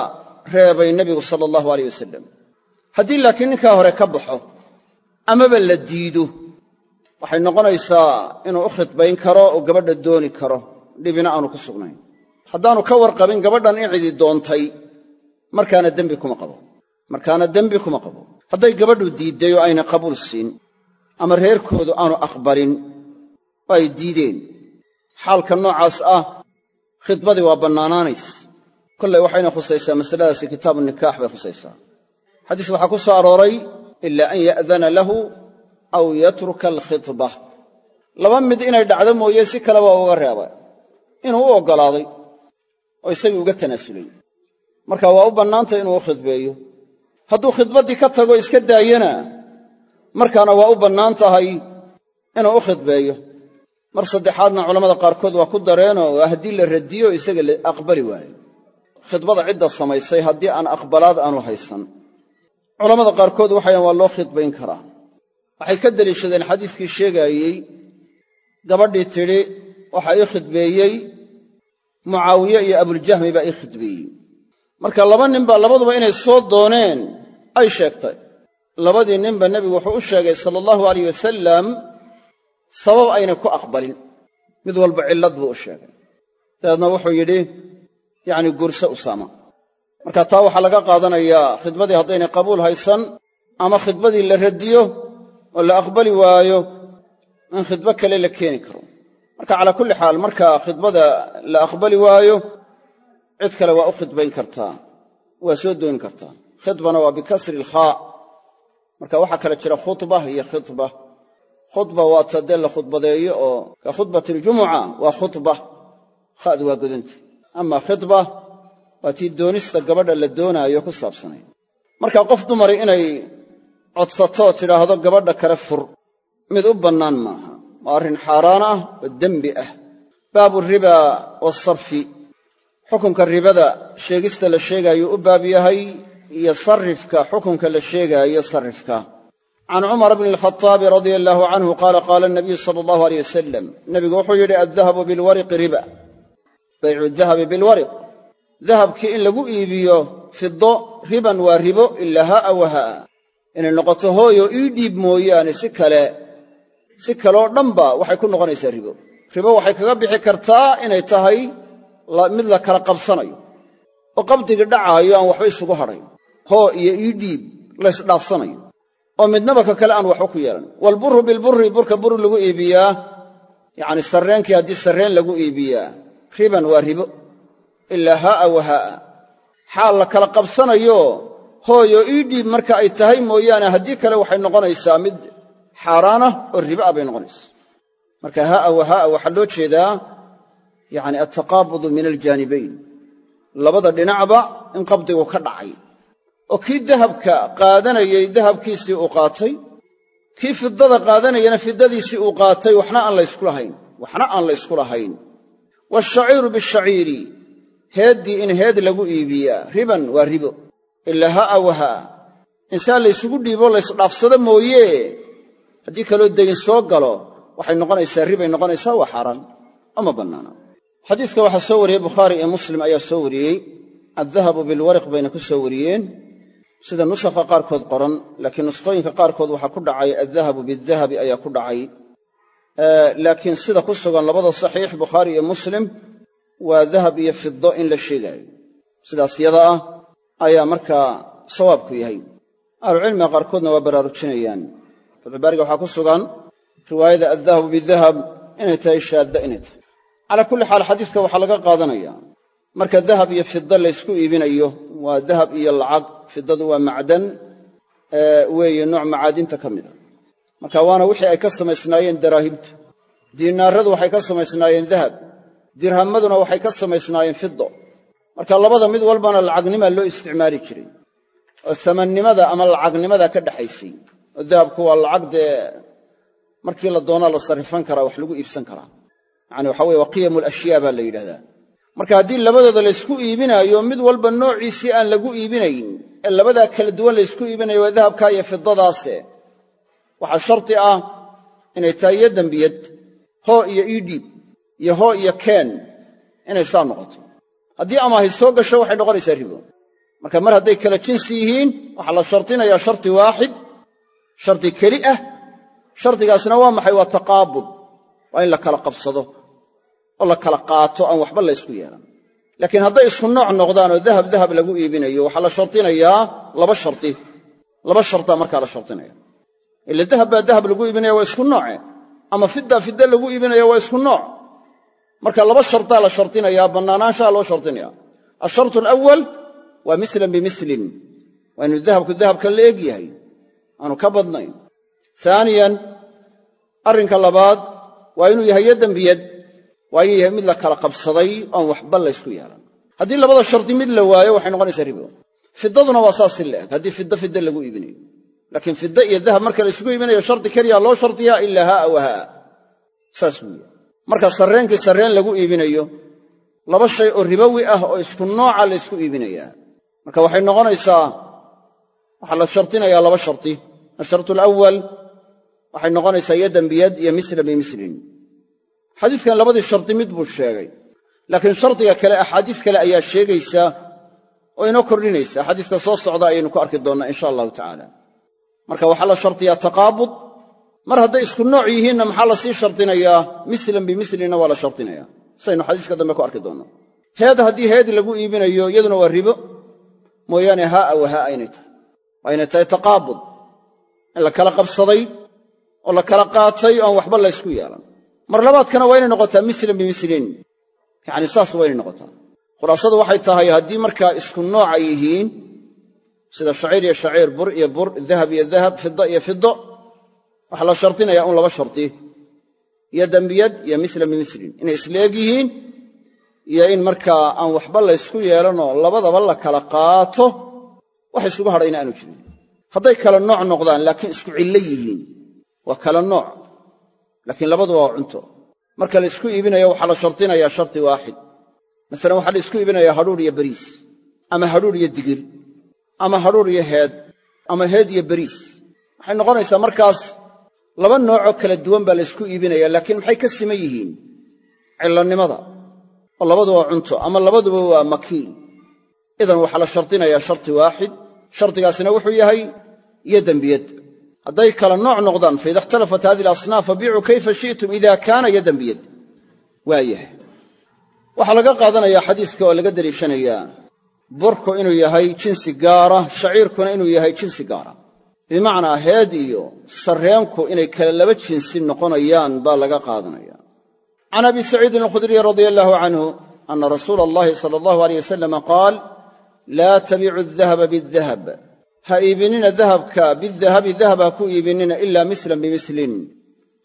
reebay nebigu sala allahu aleyh wasalam haddii laakiin ninkaa hore ka baxo amaba la diido. Waxay noqonaysaa inuu u khidbayn karo oo gabadha dooni karo dhibina aanu ku sugnayn. Haddaanu ka warqabin gabadhan in cidi doontay markaana dembi kuma qabo. Markaana dembi kuma qabo. Hadday gabadhu diidday oo ayna qabuul siin ama reerkoodu aanu aqbalin oo ay diideen. Xaalka noocaas ah khidbadii waa bannaanaanays. Kollay waxayna khusaysaa masaladaasi kitaabu nikaax bay khusaysaa. Xadiis waxaa ku soo arooray ilaa an ya'dana lahu aw yatruka alkhidba. Laba mid inay dhacdo mooye si kale waa uga reebay. Inuu u oggolaaday oo isagii uga tanaasulay. Marka waa u bannaantay inuu u khidbeeyo. Hadduu khidbaddii ka tago iska daayana markaana waa u bannaan tahay inuu u khidbeeyo. Mar saddexaadna culammada qaarkood waa ku dareenoo haddii la radiyo isaga la aqbali waayo. Khidbada cidda samaysay haddii aan aqbalaad aanu haysan. Culammada qaarkood waxayan waa loo khidbayn karaa waxay ka deliishadeen xadiiskii sheegaayey gabadhii tidhi waxaa ii khidbeeyey mucaawiye iyo abuljahmi baa ii khidbeeyey. Marka laba ninba labaduba inay soo dooneen ay sheegtay labadii ninba nebigu wuxuu u sheegay sala allahu alayh wasalam sabab aynay ku aqbalin. Mid walba cillad buu u sheegay. Dabeedna wuxuu yidhi yacni guurse usaama. Marka taa waxaa laga qaadanayaa khidbadii haddaynay qabuul haysan ama khidbadii la radiyo oo la aqbali waayo in khidbo kale la keeni karo. Marka calaa kulli xaal marka khidbada la aqbali waayo cid kale waa u khidbayn kartaa waa soo dooni kartaa. Khidbana waa bikasri ilkhaa marka waxaa kale jira khudba iyo khidba. Khudba waa ta dee la khudbadeeyo oo ka khudbati aljumuca waa khudba. Khadu waa godanta ama khidba waa tii doonista gabadha la doonaayo ku saabsanay. Marka qof dumari inay codsatoo tidhaahdo gabadha kale fur. Mid u bannaan maaha. Waa arrin xaaraan ah oo dembi ah. Baabu riba wasarfi xukunka ribada sheegista la sheegaayuu u baab yahay iyo sarifka xukunka la sheegaayo sarifka. Can cumar bni alkhaaabi radia allaahu canhu qaala qaala nabiyu sala allahu aleyh wasalam nebigu wuxuu yidhi addahabu bilwariqi riba. Baycu dahabi bilwariq. Dahabkii in lagu iibiyo fido riban waa ribo ilaa ha'a wa ha'a. Inay noqoto hooyo ii dhiib mooyaane si kale si kaleoo dhanba waxay ku noqonaysaa ribo. Ribo waxay kaga bixi kartaa inay tahay mid la kala qabsanayo. Oo qabdigii dhacaayo aan waxba isugu hadhayn hoo iyo ii dhiib laysdhaafsanayo oo midnaba ka kale aan waxba ku yeelan. Waalburru bilburri burka bur lagu iibiyaa. Yacni sarreenkii haddii sarreen lagu iibiyaa riban waa ribo. Ilaa haa'a wa haa'a. Xaal la kala qabsanayo hooyo ii dhiib marka ay tahay mooyaane haddii kale waxay noqonaysaa mid xaaraanah oo ribo ah bay noqonaysaa. Marka haa'a wa waxaa loo jeedaa yacni altaqaabudu min aljaanibayn. Labada dhinacba in qabdigu ka dhacay oo kii dahabka qaadanayay dahabkiisii uu qaatay kii fidada qaadanayana fidadiisii uu qaatay waxna aan laysku lahayn waxna aan la ysku lahayn. Waashaciiru bishaciiri heeddii in heed lagu iibiyaa riban waa ribo. Ilaa ha'a wa ha'a insaan laysugu dhiibo laysdhaafsado mooye. Haddii kaloo dayn soo galo waxay noqonaysaa ribay noqonaysaa waa xaaraan ama bannaana. Xadiiska waxaa soo wariyey bukhaari iyo muslim ayaa soo wariyey. Addahabu bilwariq bayna ku soo wariyeen sida nusakha qaarkood qoran laakiin nuskhooyinka qaarkood waxaa ku dhacay addahabu bidahabi ayaa ku dhacay. Laakiin sida ku sugan labada saxiix bukhaari iyo muslim waa dahab iyo fido in la sheegaayo. Sidaas yada ah ayaa markaa sawaabku yahay. Ahlucilmiga qaarkoodna waa baraarujinayaan fatxubaariga waxaa ku sugan riwaayada addahabu bidahab inay tahay shaadda inay tahay. Calaa kulli xaal xadiiska waxaa laga qaadanaya marka dahab iyo fida laysku iibinayo waa dahab iyo lacag. Fidadu waa macdan weeye nooc macaadinta ka mida marka waana wixii ay ka samaysnaayeen daraahibtu. Diinaaradu waxay ka samaysnaayeen dahab. Dirhamaduna waxay ka samaysnaayeen fido marka labada mid walbana lacagnimaa loo isticmaali jiray. Oo samannimada ama lacagnimada ka dhexaysay oo dahabku waa lacag dee markii la doonaa la sarrifan karaa wax lagu iibsan karaa. Yacani waxa weye waa qiyamu alashyaa baa la yidhahdaa marka haddii labadooda laysku iibinaayo mid walba noociisii aan lagu iibinayn ee labadaa kala duwan laysku iibinayo waa dahabkaa iyo fidadaase waxaa sharti ah inay tahay iyo dembiyad hoo iyo iidhiib iyo hoo iyo keen inay saa noqoto. Haddii amaahay soo gasho waxay noqonaysaa ribo. Marka mar hadday kala jinsi yihiin waxaa la shardinayaa sharti waaxid shardi keli ah. Shardigaasna waa maxay? Waa taqaabud. Waa in la kala qabsado oo la kala qaato aan waxba la ysku yeelan. Laakiin hadday isku nooc noqdaan oo dahab dahab lagu iibinayo waxaa la shardinayaa laba shardi laba shardaa markaa la shardinaya ila dahab baa dahab lagu iibinaya waa isku nooce ama fidda fidda lagu iibinaya waa isku nooc. Marka laba shardaa la shardinayaa bannaanaanshaha loo shardinaya ashartu alawal waa mislan bimislin waa inuu dahabku dahabka la eg yahay. Aanu ka badnayn. Aaniyan arrinka labaad waa inuu yahay yadan biyad waa inuu yahay mid la kala qabsaday oon waxba laysku yeelan. Haddii labada shardi mid la waayo waxay noqonaysaa ribo. Fidaduna waa saas si la eg. Haddii fidda fidda lagu iibinayo. Laakiin fidda iyo dahab marka la iibinayo shardi keliya loo shardiyaa ilaa haa wa haa. Saas weeye marka sarreenkii sarreen lagu iibinayo laba shay oo ribowi ah oo isku nooca la ysku iibinayaa marka waxay noqonaysaa waxaa la shardinayaa laba shardi ashartu alawal waxay noqonaysaa yadan biyad iyo mislan bimislin xadiidkan labadii shardi mid buu sheegay. Laakiin shardiga kale axaadiis kale ayaa sheegaysa oo inoo kordhinaysa. Xadiiska soo socda ayaynu ku arki doonnaa insha allahu tacaala marka waxaa la shardiyaa taqaabud. Mar hadday isku nooc yihiinna maxaa la sii shardinayaa mislan bimislinna waa la shardinaya saynu xadiiska dambe ku arki doonnaa heed haddii heed lagu iibinayo iyaduna waa ribo. Mooyaane haa'a wa haa aynay tahay. Waa aynay tahay taqaabud. In la kala qabsaday oo la kala qaatay oo aan waxba laysku yeelan mar labaadkana waa inay noqotaa mislan bimislin yacni saas waa inay noqotaa. Khulaasadu waxay tahay haddii markaa isku nooca yihiin sida shaciir iyo shaciir bur iyo bur dahab iyo dahab fiddo iyo fiddo waxaa la shardinayaa un laba shardi iyo dembiyad iyo mislan bimislin inay isleeg yihiin iyo in markaa aan waxba laysku yeelanoo labadaba la kala qaato wax isugu hadhayna aanu jirin. Hadday kala nooc noqdaan laakiin isku cillo yihiin. Waa kala nooc laakiin labaduba waa cunto. Marka la isku iibinayo waxaa la shardinayaa shardi waaxid. Masalan waxaa la isku iibinayaa hadhuur iyo bariis ama hadhuur iyo digir ama hadhuur iyo heed ama heed iyo bariis. Waxay noqonaysaa markaas laba noocoo kala duwan baa la ysku iibinaya laakiin maxay ka siman yihiin? Cillonnimada oo labaduba waa cunto ama labaduba waa makiil idan waxaa la shardinayaa shardi waaxid. Shardigaasina wuxuu yahay iyo dembiyad hadday kala nooc noqdaan faida ikhtalafat hadihi alasnaaf fabiicuu kayfa shi'tum ida kaana yadan biyad. Waayahay waxaa laga qaadanayaa xadiiska oo laga deliishanayaa burku inuu yahay jinsi gaara shaciirkuna inuu yahay jinsi gaara. Bimacnaa heed iyo sarreenku inay kala laba jinsi noqonayaan baa laga qaadanaya. Can abi saciidin alkhudriy radia allahu canhu ana rasuula allahi sala allahu aleyh wasalama qaal laa tabiicu adahaba biadahab ha iibinina dahabka bidahabi dahab ha ku iibinina ilaa mislan bimislin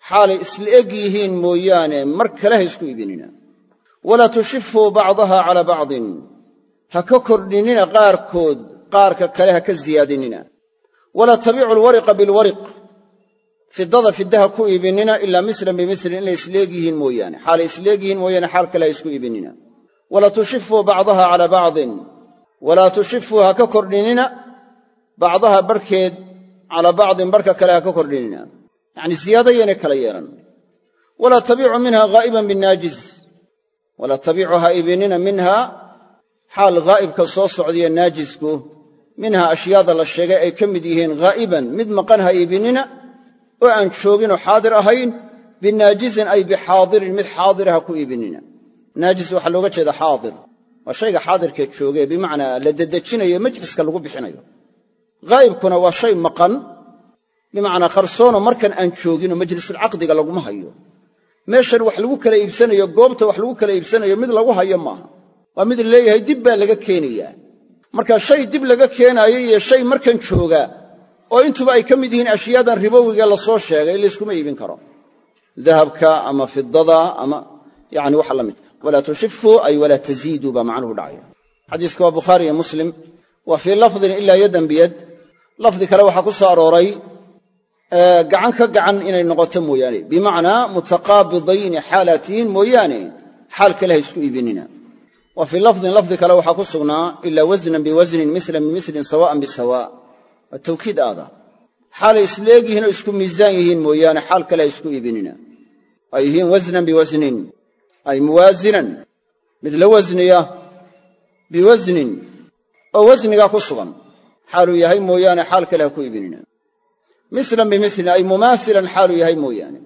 xaalay isla eg yihiin mooyaane mar kale ha isku iibinina. Walaa tushifuu bacdaha calaa bacdin. Ha ka kordhinina qaarkood qaarka kale ha ka siyaadinina walaa tabiicu alwariqa bilwariq fidada fidaha ku iibinina ilaa mislan bimislin inay isleeg yihiin mooyaane. Xaalay isleeg yihiin mooyaane xaal kale ha isku iibinina. Walaa tushifuu bacdaha calaa bacdin. Walaa tushifuu ha ka kordhinina bacdaha barhkeed calaa bacdin barhka kale ha ka kordhinina. Yacni ziyaada yaynay kala yeelan. Walaa tabiicu minha ghaa'iban binaajiz walaa tabiicu ha iibinina minha xaal ghaa'ibka soo socdaya naajisku. Minha ashyaada la sheegay ay ka mid yihiin ghaa'iban mid maqan ha iibinina oo aan jooginoo xaadir ahayn binaajizin ay bixaadirin. Mid xaadira ha ku iibinina. Naajis waxaa jeeda xaadir. Waa shayga xaadirkee joogee bimacnaa la dedejinayo majliska lagu bixinayo ghaa'ibkuna waa shay maqan. Bimacnaa qarsoono markan aan jooginoo majlisulcaqdiga laguma hayo. Meeshan wax lagu kala iibsanayo goobta wax lagu kala iibsanayo mid lagu hayo maaha waa mid leeyahay dib baa laga keenayaa. Marka shay dib laga keenaayo iyo shay markan jooga oo intuba ay ka mid yihiin ashyaadan ribowiga la soo sheegay layskuma iibin karo. Dahabka ama fidada ama yani waxa la midka walaa tushifu ay walaa taziiduu baa macnuhu dhacaya. Xadiiska waa bukhaari iyo muslim. Wa fii lafdin ilaa yadan biyad lafdi kale waxaa ku soo arooray gacan ka gacan inay noqoto mooyaane. Bimacnaa mutaqaabidayni xaalaatihin mooyaane xaal kale ha isku iibinina. Wa fii lafdin lafdi kale waxaa ku sugnaa ilaa wasnan biwasnin milan bimilin sawaan bisawa waa tawkiid aada xaalay isleegyihiin oo isku miisaan yihiin mooyaane xaal kale ha isku iibinina. Ay yihiin wasnan biwasnin ay muwaasinan mid la wasniya biwasnin oo wasnigaa ku sugan xaaluu yahay mooyaane xaal kale ha ku iibinina. Milan bimilin ay mumaasilan xaaluu yahay mooyaane.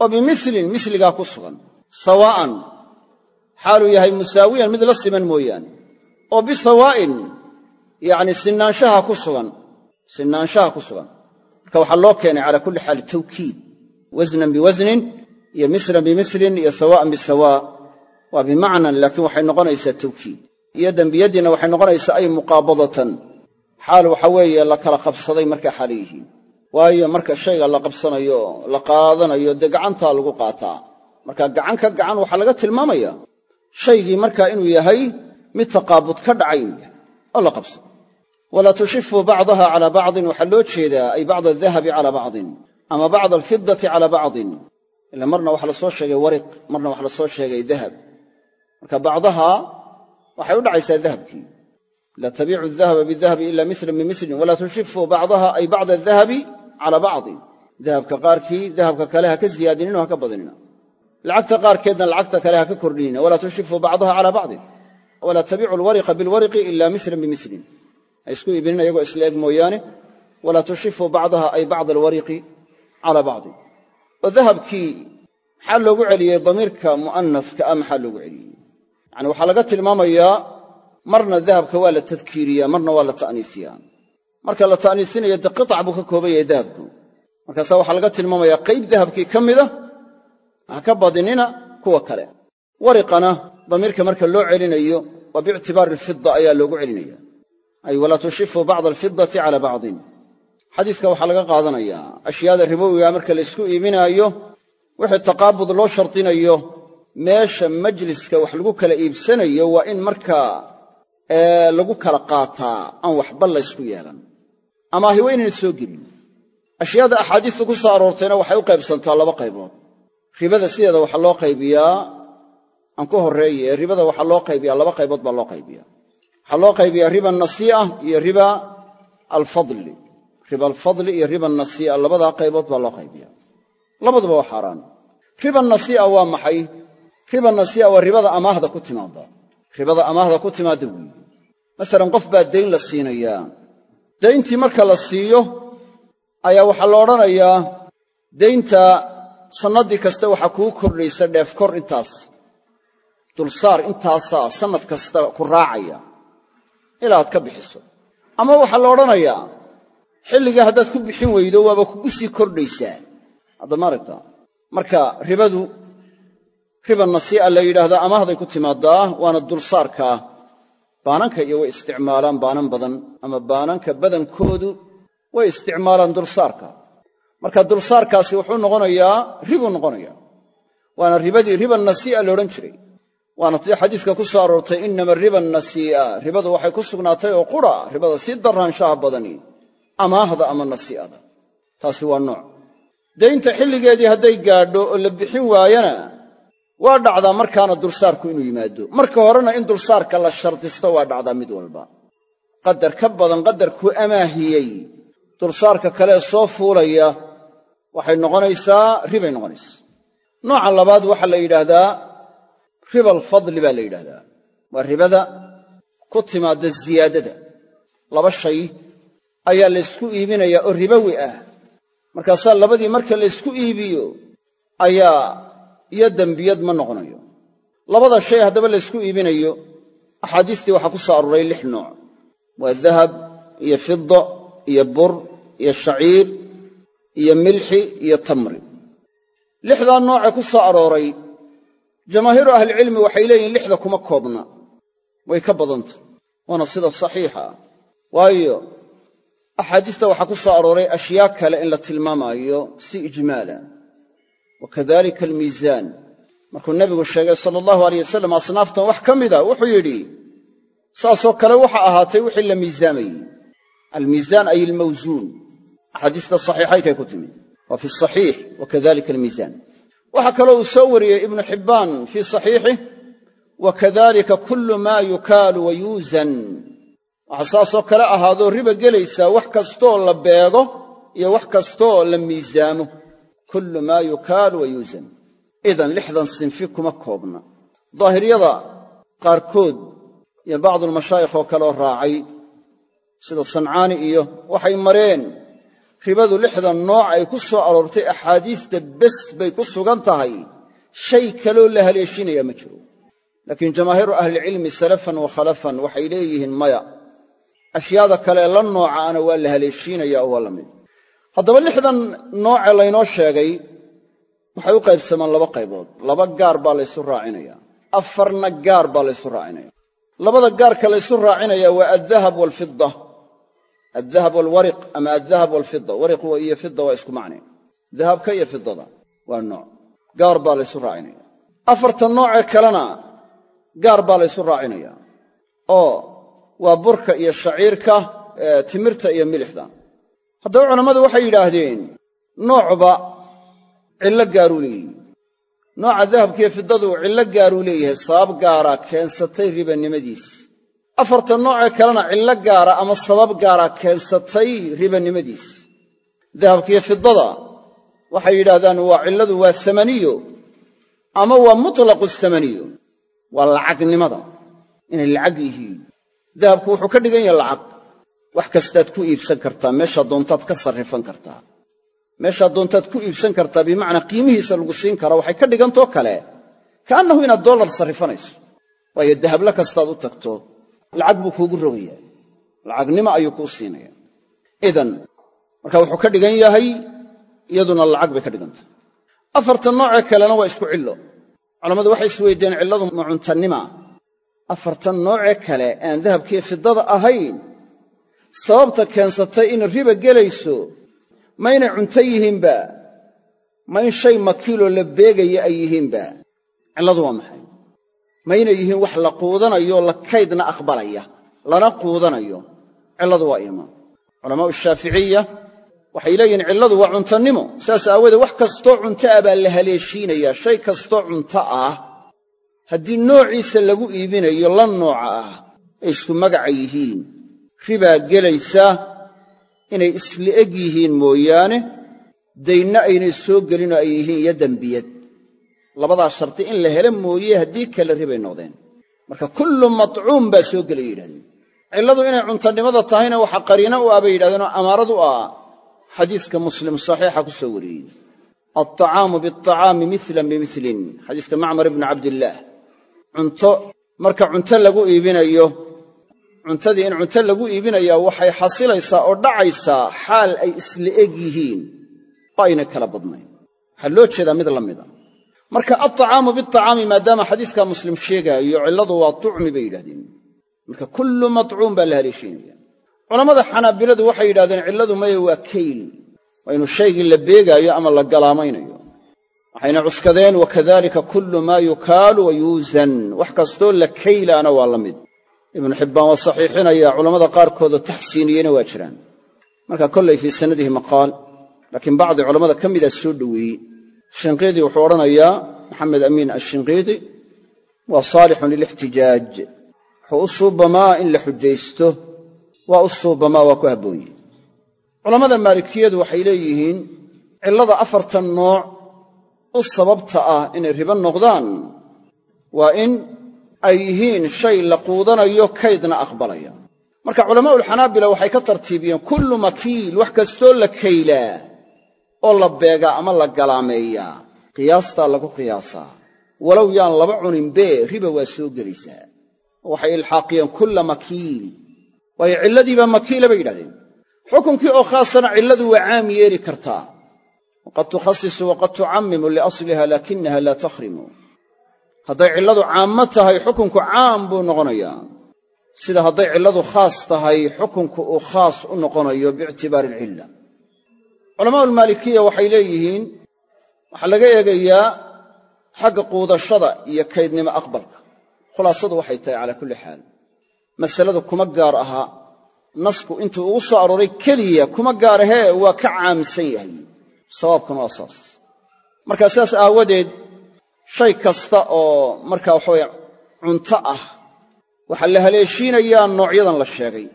Oo bimilin misligaa ku sugan. Sawaa'an xaaluu yahay musaawiyan mid la siman mooyaane. Oo bisawaa'in yacni sinaanshaha ku sugan. Sinaanshaha ku sugan. Marka waxaa loo keenay calaa kulli xaal tawkiid. Wasnan biwasnin iyo milan bimilin iyo sawa'an bisawaa waa bimacnan laakiin waxay noqonaysaa tawkiid. Iyo dembiyadiinna waxay noqonaysaa ay muqaabadatan xaal waxa weeye la kala qabsaday markay xaala yihiin. Waayo marka shayga la qabsanayo la qaadanayo dee gacantaa lagu qaataa. Marka gacan ka gacan waxaa laga tilmaamaya shaygii markaa inuu yahay mid taqaabud ka dhacay inuu yahay oo la qabsado. Walaa tushifu bacdaha calaa bacdin waxaa loo jeedaa ay bacda adahabi calaa bacdin ama bacda alfidati calaa bacdin. Ila marna waxa la soo sheegay wariq marna waxa la soo sheegay dahab. Marka bacdaha waxay u dahabkii laa tabiicu adahaba bidahabi ila milan bimilin walaa tushifu bacdaha ay bacda adahabi calaa bacdin dahabka qaarkii dahabka kale ha ka ziyaadinino ha ka badinina lacagta qaarkeedna lacagta kale ha ka kordhinina walaa tushifu bacdaha calaa bacdin walaa tabiicu alwariqa bilwariqi ila milan bimilin ha isku iibinina iyagoo isla eg mooyaane. Walaa tushifu bacdaha ay bacda alwariqi calaa bacdin oo dahabkii maxaa loogu celiyey damiirka mu'anaska ah maxaa marna dahabka waa la tadkiiriyaa marna waa la ta'niisiyaa. Marka la ta'niisinayo dee buu ka kooban yahay dahabku. Markaasaa waxaa laga tilmaamayaa qayb dahabkii ka mida ha ka badinina kuwa kale. Wariqana damiirka marka loo celinayo waa biictibaari alfida ayaa loogu celinaya ay walaa tushifu bacda alfidati cala bacdin. Xadiiska waxaa laga qaadanayaa ashyaada ribowiga marka la ysku iibinaayo wixii taqaabud loo shardinayo meesha majliska wax lagu kala iibsanayo waa in markaa lagu kala qaataa aan waxba laysku yeelan. Amaahi waa soo gelin. Ashyaada axaadiistu ku soo aroortayna waxay u qaybsantaa laba qaybood. Ribada sideeda waxaa loo qaybiyaa aan ku horreeye ribada waxaa loo qaybiyaa laba qaybood baa loo qaybiya waxaa loo qaybiyaa riba nasii'a iyo riba alfadli. Riba alfadli iyo riba nasii'a labadaa qaybood baa loo qaybiya labaduba waa xaaraan. Riba nasii'a waa maxay? Riba nasii'a waa ribada amaahda ku timaadda ribada amaahda ku timaadda weeye masalan qof baa dayn la siinayaa. Dayntii marka la siiyo ayaa waxaa la odhanayaa daynta sannaddii kasta waxaa kugu kordhaysa dheef kor intaas. Dulsaar intaasaa sannad kasta ku raacaya. Ilaa ka bixiso. Ama waxaa la odhanayaa xilligaa haddaad ku bixin weydo waaba kugu sii kordhaysaa. Hadda maaragta marka ribadu riba nasii'a la yidhaahdaa amaahday ku timaaddaa waana dulsaarkaa baananka iyo way isticmaalaan baanan badan ama baananka badankoodu way isticmaalaan dulsaarka. Marka dulsaarkaasi wuxuu noqonayaa ribuu noqonayaa. Waana ribadii riba nasii'a laodhan jiray. Waana tii xadiiska ku soo aroortay inama riba nasii'a ribadu waxay ku sugnaatay oo qura ribada sii daraanshaha badani amaahda ama nasii'ada taasi waa nooc. Daynta xilligeedii hadday gaadho oo la bixin waayana waa dhacdaa markaana dulsaarku inuu yimaado. Marka horena in dulsaarka la shardisto waa dhacdaa mid walba. Qadar ka badan qadarkuu amaahiyey. Dulsaarka kalee soo fuulaya waxay noqonaysaa ribay noqonaysaa. Nooca labaad waxaa la yidhaahdaa riba alfadli baa la yidhahdaa waa ribada ku timaadda ziyaadada. Laba shay ayaa laysku iibinayaa oo ribowi ah. Markaasaa labadii marka laysku iibiyo ayaa iyo dembiyad ma noqonayo. Labada shay haddaba laysku iibinayo axaadiistii waxaa ku soo aroray lix nooc. Waa dahab iyo fida iyo bur iyo shaciir iyo milxi iyo tamri. Lixdaa noocee ku soo arooray jamaahiiru ahlicilmi waxay leeyihiin lixda kuma koobna. Way ka badanta waana sida saxiixa ah. Waayo axaadiista waxaa ku soo arooray ashyaa kale in la tilmaamaayo si ijmaala wa kadalika almiisaan markuu nebigu sheegay sala allahu aleyh wasalam asnaaftan wax ka mida wuxuu yidhi saasoo kale waxa ahaatay wixii la miisaamayey almiisaan ay almawsuun axaadiista saxiixaynkay ku timi waa fi saxiix wa kadalika almiisaan waxaa kaloo uu soo wariyey ibnu xibbaan fii saxiixih wa kadalika kullu maa yukaalu wa yuusan waxaa saasoo kale ahaadoo riba gelaysaa wax kastooo la beego iyo wax kastooo la miisaamo kullu maa yukaalu wa yuusan idan lixdan sinfi kuma koobna. Daahiriyada qaarkood iyo bacdulmashaayikh oo kaleoo raacay sida sancaani iyo waxay mareen ribadu lixdan nooc ay ku soo aroortay axaadiista bes bay ku sugan tahay. Shay kaloo la haleeshinaya ma jiro. Laakiin jamaahiiru ahlicilmi salafan wa khalafan waxay leeyihiin maya. Ashyaada kale la noocaana waa la haleeshiinaya oo waa la haddaba lixdan nooce laynoo sheegay waxay u qaybsamaan laba qaybood. Laba gaar baa laysu raacinaya afarna gaar baa laysu raacinaya labada gaarka laysu raacinaya waa addahab waalfida addahab waalwariq ama addahab waalfida wariq iyo fida waa isku macne dahabka iyo fidada waa nooc. Gaar baa laysu raacinaya afarta noocee kalena gaar baa laysu raacinaya oo waa burka iyo shaciirka timirta iyo milixda haddaba culammadu waxay yidhaahdeen noocba cillo gaaruu leeyihi nooca dahabkiiyo fidadu cillo gaaruu leeyahay sabab gaara keensatay ribanimadiis. Afarta noocee kalena cillo gaara ama sabab gaara keensatay ribanimadiis. Dahabkiiyo fidada waxay yidhaahdaan waa cilladu waa samaniyo ama waa mutlaqu samaniyo? Waa lacagnimada inay lacag yihiin. Dahabku wuxuu ka dhigan yahay lacag wax kastaad ku iibsan kartaa meeshaa doontaad ka sarrifan kartaa. Meeshaad doontaad ku iibsan kartaa bimacnaa qiimihiisa lagu siin karaa waxay ka dhigantoo kale kaannahu inaad dollar sarrifanayso. Waayo dahabla kastaad u tagto lacag buu kuugu rogayaa. Lacagnimo ayuu kuu siinaya idan marka wuxuu ka dhigan yahay iyaduna lacag bay ka dhigantah afarta noocee kalena waa isku cillo. Culammadu waxay isweydiiyeen cilladu ma cuntannima noocee kale aan dahabkiiyo fidada ahayn sababta keensatay in riba gelayso ma ynay cunto yihiinba ma in shay makiiloo la beegaya ay yihiinba. Cilladu waa maxay? Ma ynay yihiin wax la quudanayo la kaydna aqbalaya lana quudanayo. Cilladu waa iimaan. Culamaau shaaficiya waxay leeyihiin cilladu waa cuntannimo saas aawoodee wax kastoo cunto ah baa la haleeshiinayaa shay kastoo cunto ah haddii noociisa lagu iibinayo la nooca ah ay isku magaca yihiin ribaa gelaysa inay isla-eg yihiin mooyaane daynna aynay soo gelinoo ay yihiin yo dembiyad. Labadaa sharti in la helo mooye haddii kale ribay noqdeen. Marka kullu matcuum baa soo gelay yidhahdeen. Cilladu inay cuntanimada tahayna waxa qariina u ah bay yidhahdeen oo amaarad u ah. Xadiiska muslim saxiixa ku soo wariyey. Altacaamu bialtacaami milan bimilin xadiiska macmar ibni cabdillaah cunto marka cunto lagu iibinayo cuntadii in cunto lagu iibinayaa waxay xasilaysaa oo dhacaysaa xaal ay isla eg yihiin oo ayna kala badnayn. Waxaa loo jeedaa mid la mida ah. marka alطacaamu bitacaami maadaama xadiiska muslim sheegaayo cilladu waa tucmi bay yidhahdeen marka kullu matcuum baa la haleeshiinaya culammada xanaabiladu waxay yidhahdeen cilladu maya waa kayl. Waa inuu shaygii la beegaayo ama la galaamaynayo waxayna cuskadeen wakadalika kullu maa yukaalu wa yuusan wax kastoo la kaylaana waa la mid ibnu xibbaan waa saxiixinaya culammada qaarkoodoo taxsiiniyeyna waa jiraan. Marka kollay fii sanadihi maqaal laakiin bacdi culammada ka midaa soo dhoweeyey. Shinqiidi wuxuu odhanayaa maxamed amiin ashinqiidi waa saalixun lilixtijaaj wuxuu u suubamaa in la xujaysto. Waa u suubamaa waa ku habboonye culammada maalikiyadu waxay leeyihiin cillada afartan nooc u sababta ah inay ribo noqdaan ay yihiin shay la quudanayo kaydna aqbalaya. Marka culamaa'ulxanaabila waxay ka tartiibiyeen kullu makiil wax kastoo la kaylaa oo la beegaa ama la galaameeyaa qiyaastaa lagu qiyaasaa. Walow yaan laba cuninbee riba waa soo gelaysaa. Waxay ilxaaqiyeen kulla makiil. Waayo cilladiibaa makiila bay yidhahdeen. Xukunkii oo khaasana cilladu waa caam yeeli kartaa. Waqad tukhasisu waqad tucammimu liasliha laakinaha laa takhrimu hadday cilladu caammo tahay xukunku caam buu noqonayaa. Sida hadday cilladu khaas tahay xukunku uu khaas u noqonayo biictibaari alcilla culamaa ulmaalikiya waxay leeyihiin waxaa laga eegayaa xagga quudashada iyo kaydnimo aqbalka. Khulaasadu waxay tahay calaa kulli xaal. Masaladu kuma gaar aha nasku intuu ugu soo arooray keliya kuma gaar ahee waa ka caamsan yahay. Sawaabkuna waa saas. Markaa sidaas aawadeed shay kasta oo markaa waxaweye cunto ah waxaa la haleeshiinayaa noocyadan la sheegay.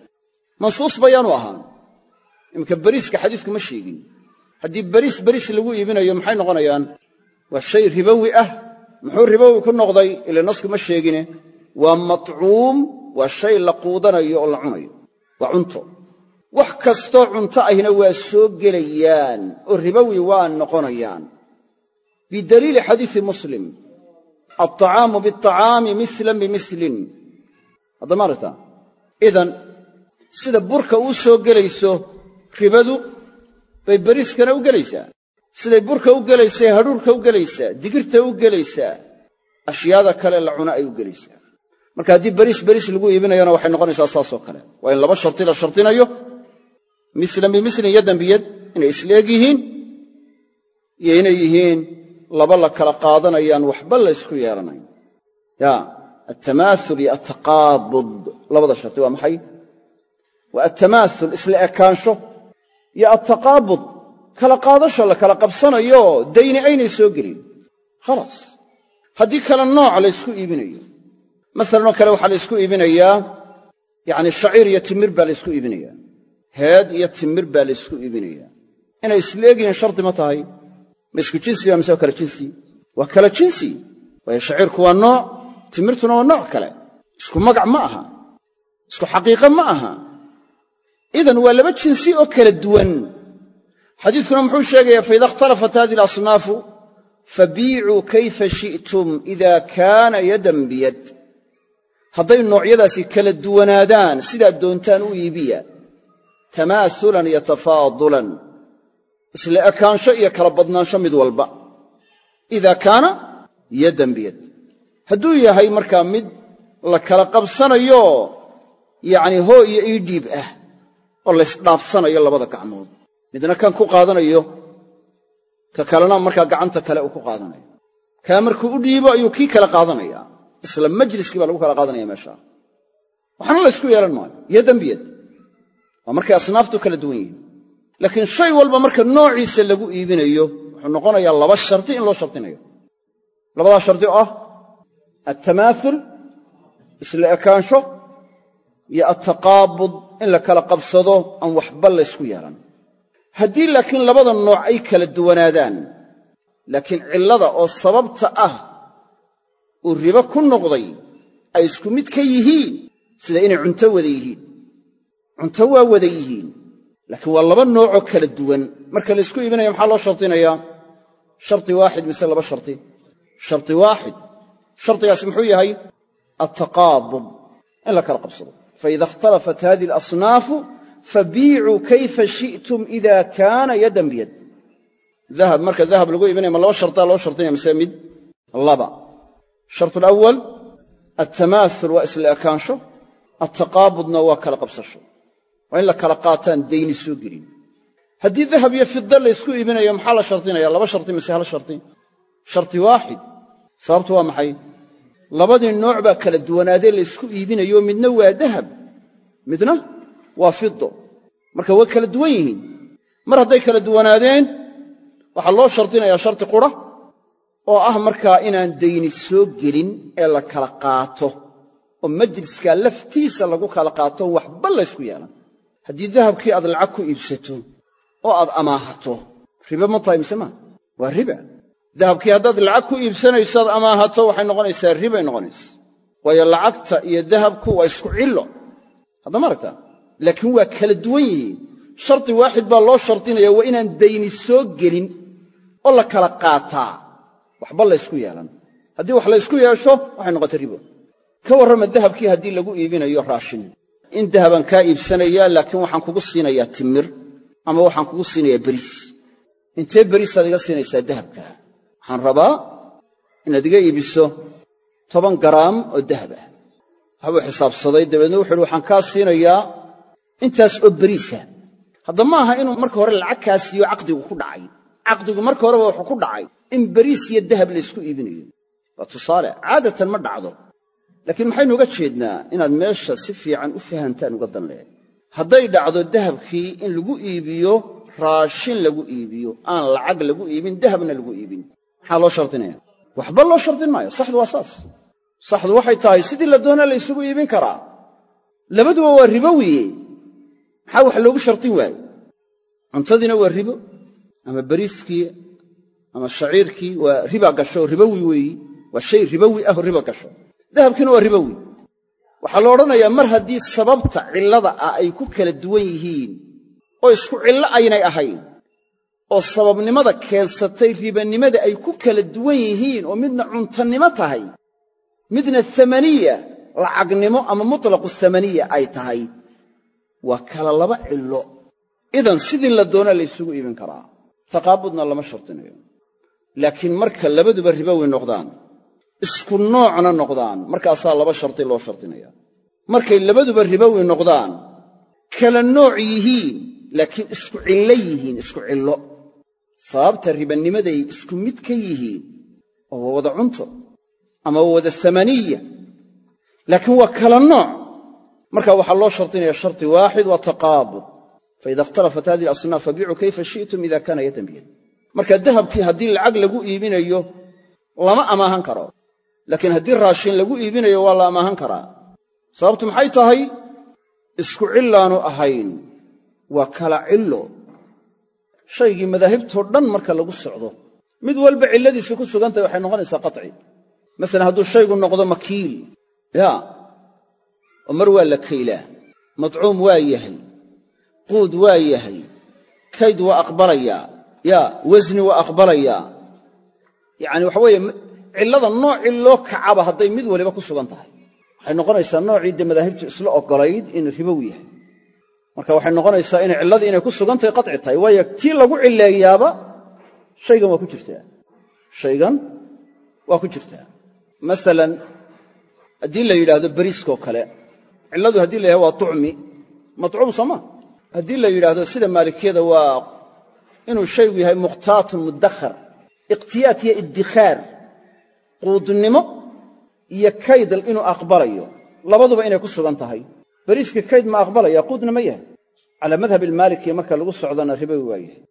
Mansuus bayaanu ahaan iminka beriiska xadiisku ma sheegin. Haddii beriis beriis lagu iibinayo maxay noqonayaan? Waa shay ribowi ah muxuu ribowi ku noqday? Ila nasku ma sheegine. Waa matcuum waa shay la quudanayo oo la cunayo. Waa cunto. Wax kastoo cunto ahina waa soo gelayaan oo ribowi waa noqonayaan bidaliili xadiisi muslim alطacaamu biاطacaami milan bimilin haddama aragtaa idan sida burka uu soo gelayso ribadu bay beriiskana u gelaysaa siday burka u gelaysaa hadhuurka u gelaysaa digirta u gelaysaa ashyaada kale la cuna ay u gelaysaa marka haddii beriis beriis lagu iibinayona waxay noqonaysaa saasoo kale waa in laba sharti la shardinayo milan bimilin yaddan biyad inay isleeg yihiin iyo inay yihiin laba la kala qaadanayaan waxba la ysku yeelanayn. Ya altamaaul iyo altaqaabud labada sharti waa maxay? Waa altamaaul isla ekaansho iyo altaqaabud kala qaadasho la kala qabsanayo dayni aynay soo gelin. Khalaas haddii kale nooc la ysku iibinayo. Masalanoo kale waxaa la ysku iibinayaa yacni shaciir iyo timir baa la ysku iibinayaa. Heed iyo timir baa la ysku iibinayaa. Inay isleegyihiin shardi ma tahay ma isku jinsi ba mise waa kala jinsi? Waa kala jinsi? Waayo shaciirku waa nooc timirtuna waa nooc kale. Isku magac ma aha. Isku xaqiiqo ma aha. Idan waa laba jinsi oo kala duwan. Xadiiskuna muxuu sheegayaa faida ikhtalafat hadihi alasnaafu fabiicuu kayfa shi'tum ida kaana yadan biyad. Hadday noocyadaasi kala duwanaadaan sidaad doontaan u iibiya tamaasulan iyo tafaadulan isla ekaansho iyo kala badnaansho mid walba. Ida kaana yadan biyad. Hadduu yahay markaa mid la kala qabsanayo yacni hoo iyo iidhiib ah oo laysdhaafsanayo labada gacmood. Midna kan ku qaadanayo ka kalena markaa gacanta kale uu ku qaadanayo. Kaa markuu u dhiibo ayuu kii kale qaadanayaa. Isla majliskii baa lagu kala qaadanaya meeshaa waxna la ysku yeelan maayo. Yadan biyad. Waa markay asnaaftu kala duwan yihiin laakiin shay walba marka noociisa lagu iibinayo wuxuu noqonayaa laba shardi in loo shardinayo labadaa shardi oo ah altamaaul isla ekaansho iyo altaqaabud in la kala qabsado aan waxba la ysku yeelan. Haddii laakiin labada nooc ay kala duwanaadaan laakiin cillada oo sababta ah uu ribo ku noqday ay isku mid ka yihiin sida inay cunto wada yihiin. Cunto waa wada yihiin laakiin waa laba noocoo kala duwan. Marka la ysku iibinaya maxaa loo shardinayaa shardi waaxid mise laba shardi shardi waaxid. Shardigaas muxuu yahay? Altaqaabud in la kala qabsado. Faida ikhtalafat hadihi alasnaafu fabiicuu kayfa shi'tum ida kaana yadan biyad. Dahab marka dahab lagu iibinaya ma laba shardaa loo shardinaya mise mid? Laba. Shartu alawal altamaasul waa isla ekaansho altaqaabudna waa waa in la kala qaataan dayni soo gelin. Haddii dahab iyo fida la ysku iibinayo maxaa la shardinaya laba shardi mise hal shardi shardi waaxid sababtu waa maxay? Labadii nooc baa kala duwanaadee la ysku iibinayo midna waa dahab midna waa fido marka way kala duwan yihiin. Mar hadday kala duwanaadeen waxaa loo shardinayaa shardi qura oo ah markaa inaan dayni soo gelin ee la kala qaato oo majliskaa laftiisa lagu kala qaato waxba laysku yeelan haddii dahabkii aad lacag ku iibsato oo aad amaahato ribe ma tahay mise maa waa riba. Dahabkii haddaad lacag ku iibsanayso aad amaahato waxay noqonaysaa ribay noqonaysa. Waayo lacagta iyo dahabku waa isku cillo. Haddama aragtaa? Laakiin waa kala duwan yihiin. Shardi waaxid baa loo shardinaya waa inaan dayni soo gelin oo la kala qaataa. Waxba laysku yeelan haddii wax laysku yeesho waxay noqotay ribo. Ka warrama dahabkii haddii lagu iibinayo raashin in dahabaan kaa iibsanayaa laakiin waxaan kugu siinayaa timir ama waxaan kugu siinayaa beriis intee beriisaad iga siinaysaa dahabka? Waxaan rabaa inaad iga iibiso toban garaam oo dahab ah. Waxbuu xisaabsaday dabeedna wuxu uhi waxaan kaa siinayaa intaas oo beriisa hadda ma aha inuu marka hore lacag kaa siiyo caqdigu ku dhacay. Caqdigu marka horeba wuxuu ku dhacay in beriis iyo dahab laysku iibinayo. Waa tusaale caadatan ma dhacdo laakiin maxaynu uga jeednaa inaad meesha si fiican u fahantaan uga dan leehay hadday dhacdo dahabkii in lagu iibiyo raashin lagu iibiyo aan lacag lagu iibin dahabna lagu iibin. Maxaa loo shardinaya? Waxba loo shardin maayo. Saxdu waa saas. Saxdu waxay tahay sidii la doonaa la ysugu iibin karaa. Labaduba waa ribo wiye maxaa wax loogu shardin waayo? Cuntadiina waa ribo ama beriiskii ama shaciirkii waa riba gasho ribowi weeyi. Waa shay ribowi ah oo riba gasho dahabkiina waa ribowi waxaa la odhanayaa mar haddii sababta cillada ah ay ku kala duwan yihiin oo isku cillo aynay ahayn oo sababnimada keensatay ribanimada ay ku kala duwan yihiin oo midna cuntannimo tahay midna amaniya lacagnimo ama mutlaqu amaniya ay tahay waa kala laba cillo. Idan sidii la doonaa laysugu iibin karaa. Taqaabudna lama shardinayo laakiin marka labaduba ribowi noqdaan isku noocna noqdaan. Markaasaa laba shardi loo shardinaya. Markay labaduba ribowi noqdaan kala nooc yihiin laakiin isku cillo yihiin isku cillo. Sababta ribanimaday isku mid ka yihiin oo waa wada cunto ama waa wada amaniya laakiin waa kala nooc. Marka waxaa loo shardinaya shardi waaxid waa taqaabud. Faida ikhtalafat hadihi alasnaaf fabiicuu kayfa shi'tum ida kaana yadan biyad. Marka dahabkii haddii lacag lagu iibinayo lama amaahan karo laakiin haddii raashin lagu iibinayo waa la amaahan karaa. Sababtu maxay tahay? Isku cillaanu ahayn waa kala cillo. Shaygii madaahibtoo dhan marka lagu socdo. Mid walba cilladiisii ku sugantahay waxay noqonaysaa qaci masalan hadduu shaygu noqdo makiil. Yaa oo mar waa la kaylaa. Madcuum waa yahay. Quud waa yahay. Kayd waa aqbalayaa. Yaa wasni waa aqbalayaa. Yacani waxa cillada noocii loo kacaba hadday mid waliba ku sugan tahay. Waxay noqonaysaa noocii dee madaahibtu isla oggolayd inuu ribow yahay. Marka waxay noqonaysaa inay cilladii inay ku sugan tahay qaci tahay. Waayo tii lagu cilleeyaaba shaygan waa ku jirtaa. Shaygan waa ku jirtaa. Masalan haddii la yidhaahdo beriiskoo kale cilladu haddii la yidhahdo waa tucmi matcuum soo maa haddii la yidhaahdo sida maalikiyada waa inuu shaygu yahay mukhtaatun mudakhar ikhtiyaat iyo iddikhaar quudnimo iyo kaydal inuu aqbalayo. Labaduba inay ku sugan tahay. Beriiska kayd ma aqbalaya quudna ma yahay. Calaa madhab almaalikiya marka lagu socdona ribowi waa yahay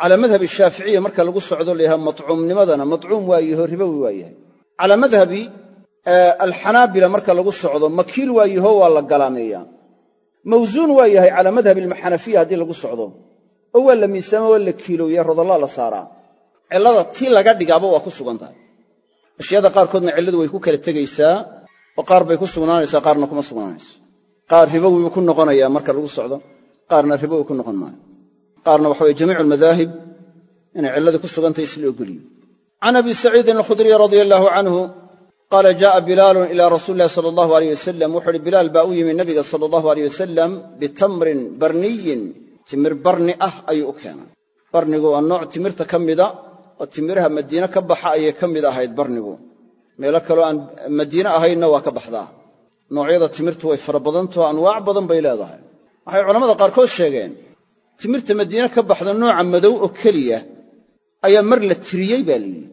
calaa madhabi shaaficiya marka lagu socdo layaha matcuumnimadana matcuum waa yaho ribowi waa yahay calaa madhabi alxanaabila marka lagu socdo makiil waa yaho waa la galaameeyaa. Mawsuun waa yahay calaa madhabi alxanafiya haddii lagu socdo. Oo waa la miisaama waa la kiilooya rodallaa la saaraa. Cillada tii laga dhigaaba waa ku sugan tahay ashyaada qaarkoodna cilladu way ku kala tegaysaa oo qaar bay ku sugnaanaysaa qaarna kuma sugnaanayso qaar ribowi buu ku noqonayaa marka lagu socdo qaarna ribowi ku noqon maayo. Qaarna waxa weye jamiicu almadaahib inay cilladii ku sugantahay isla ogoliyo. Can abi saciidin alkhudriy radia allaahu canhu qaala jaءa bilaalun ila rasuuli illahi sala allahu aleyh wasalam wuxu uhi bilaal baa u yimi nabiga sala allahu aleyh wasalam bitamrin barniyin timir barni ah ayuu u keenay. Barnigu waa nooc timirta ka mida oo timiraha madiine ka baxa ayay ka mid ahayd barnigu. Meelo kaloo aan madiine ahaynna waa ka baxdaa. Noocyada timirtu way fara badantao anwaac badan bay leedahay. Waxay culammada qaarkood sheegeen timirta madiine ka baxda nooca madow oo keliya ayaa mar la tiriyey baa layidhi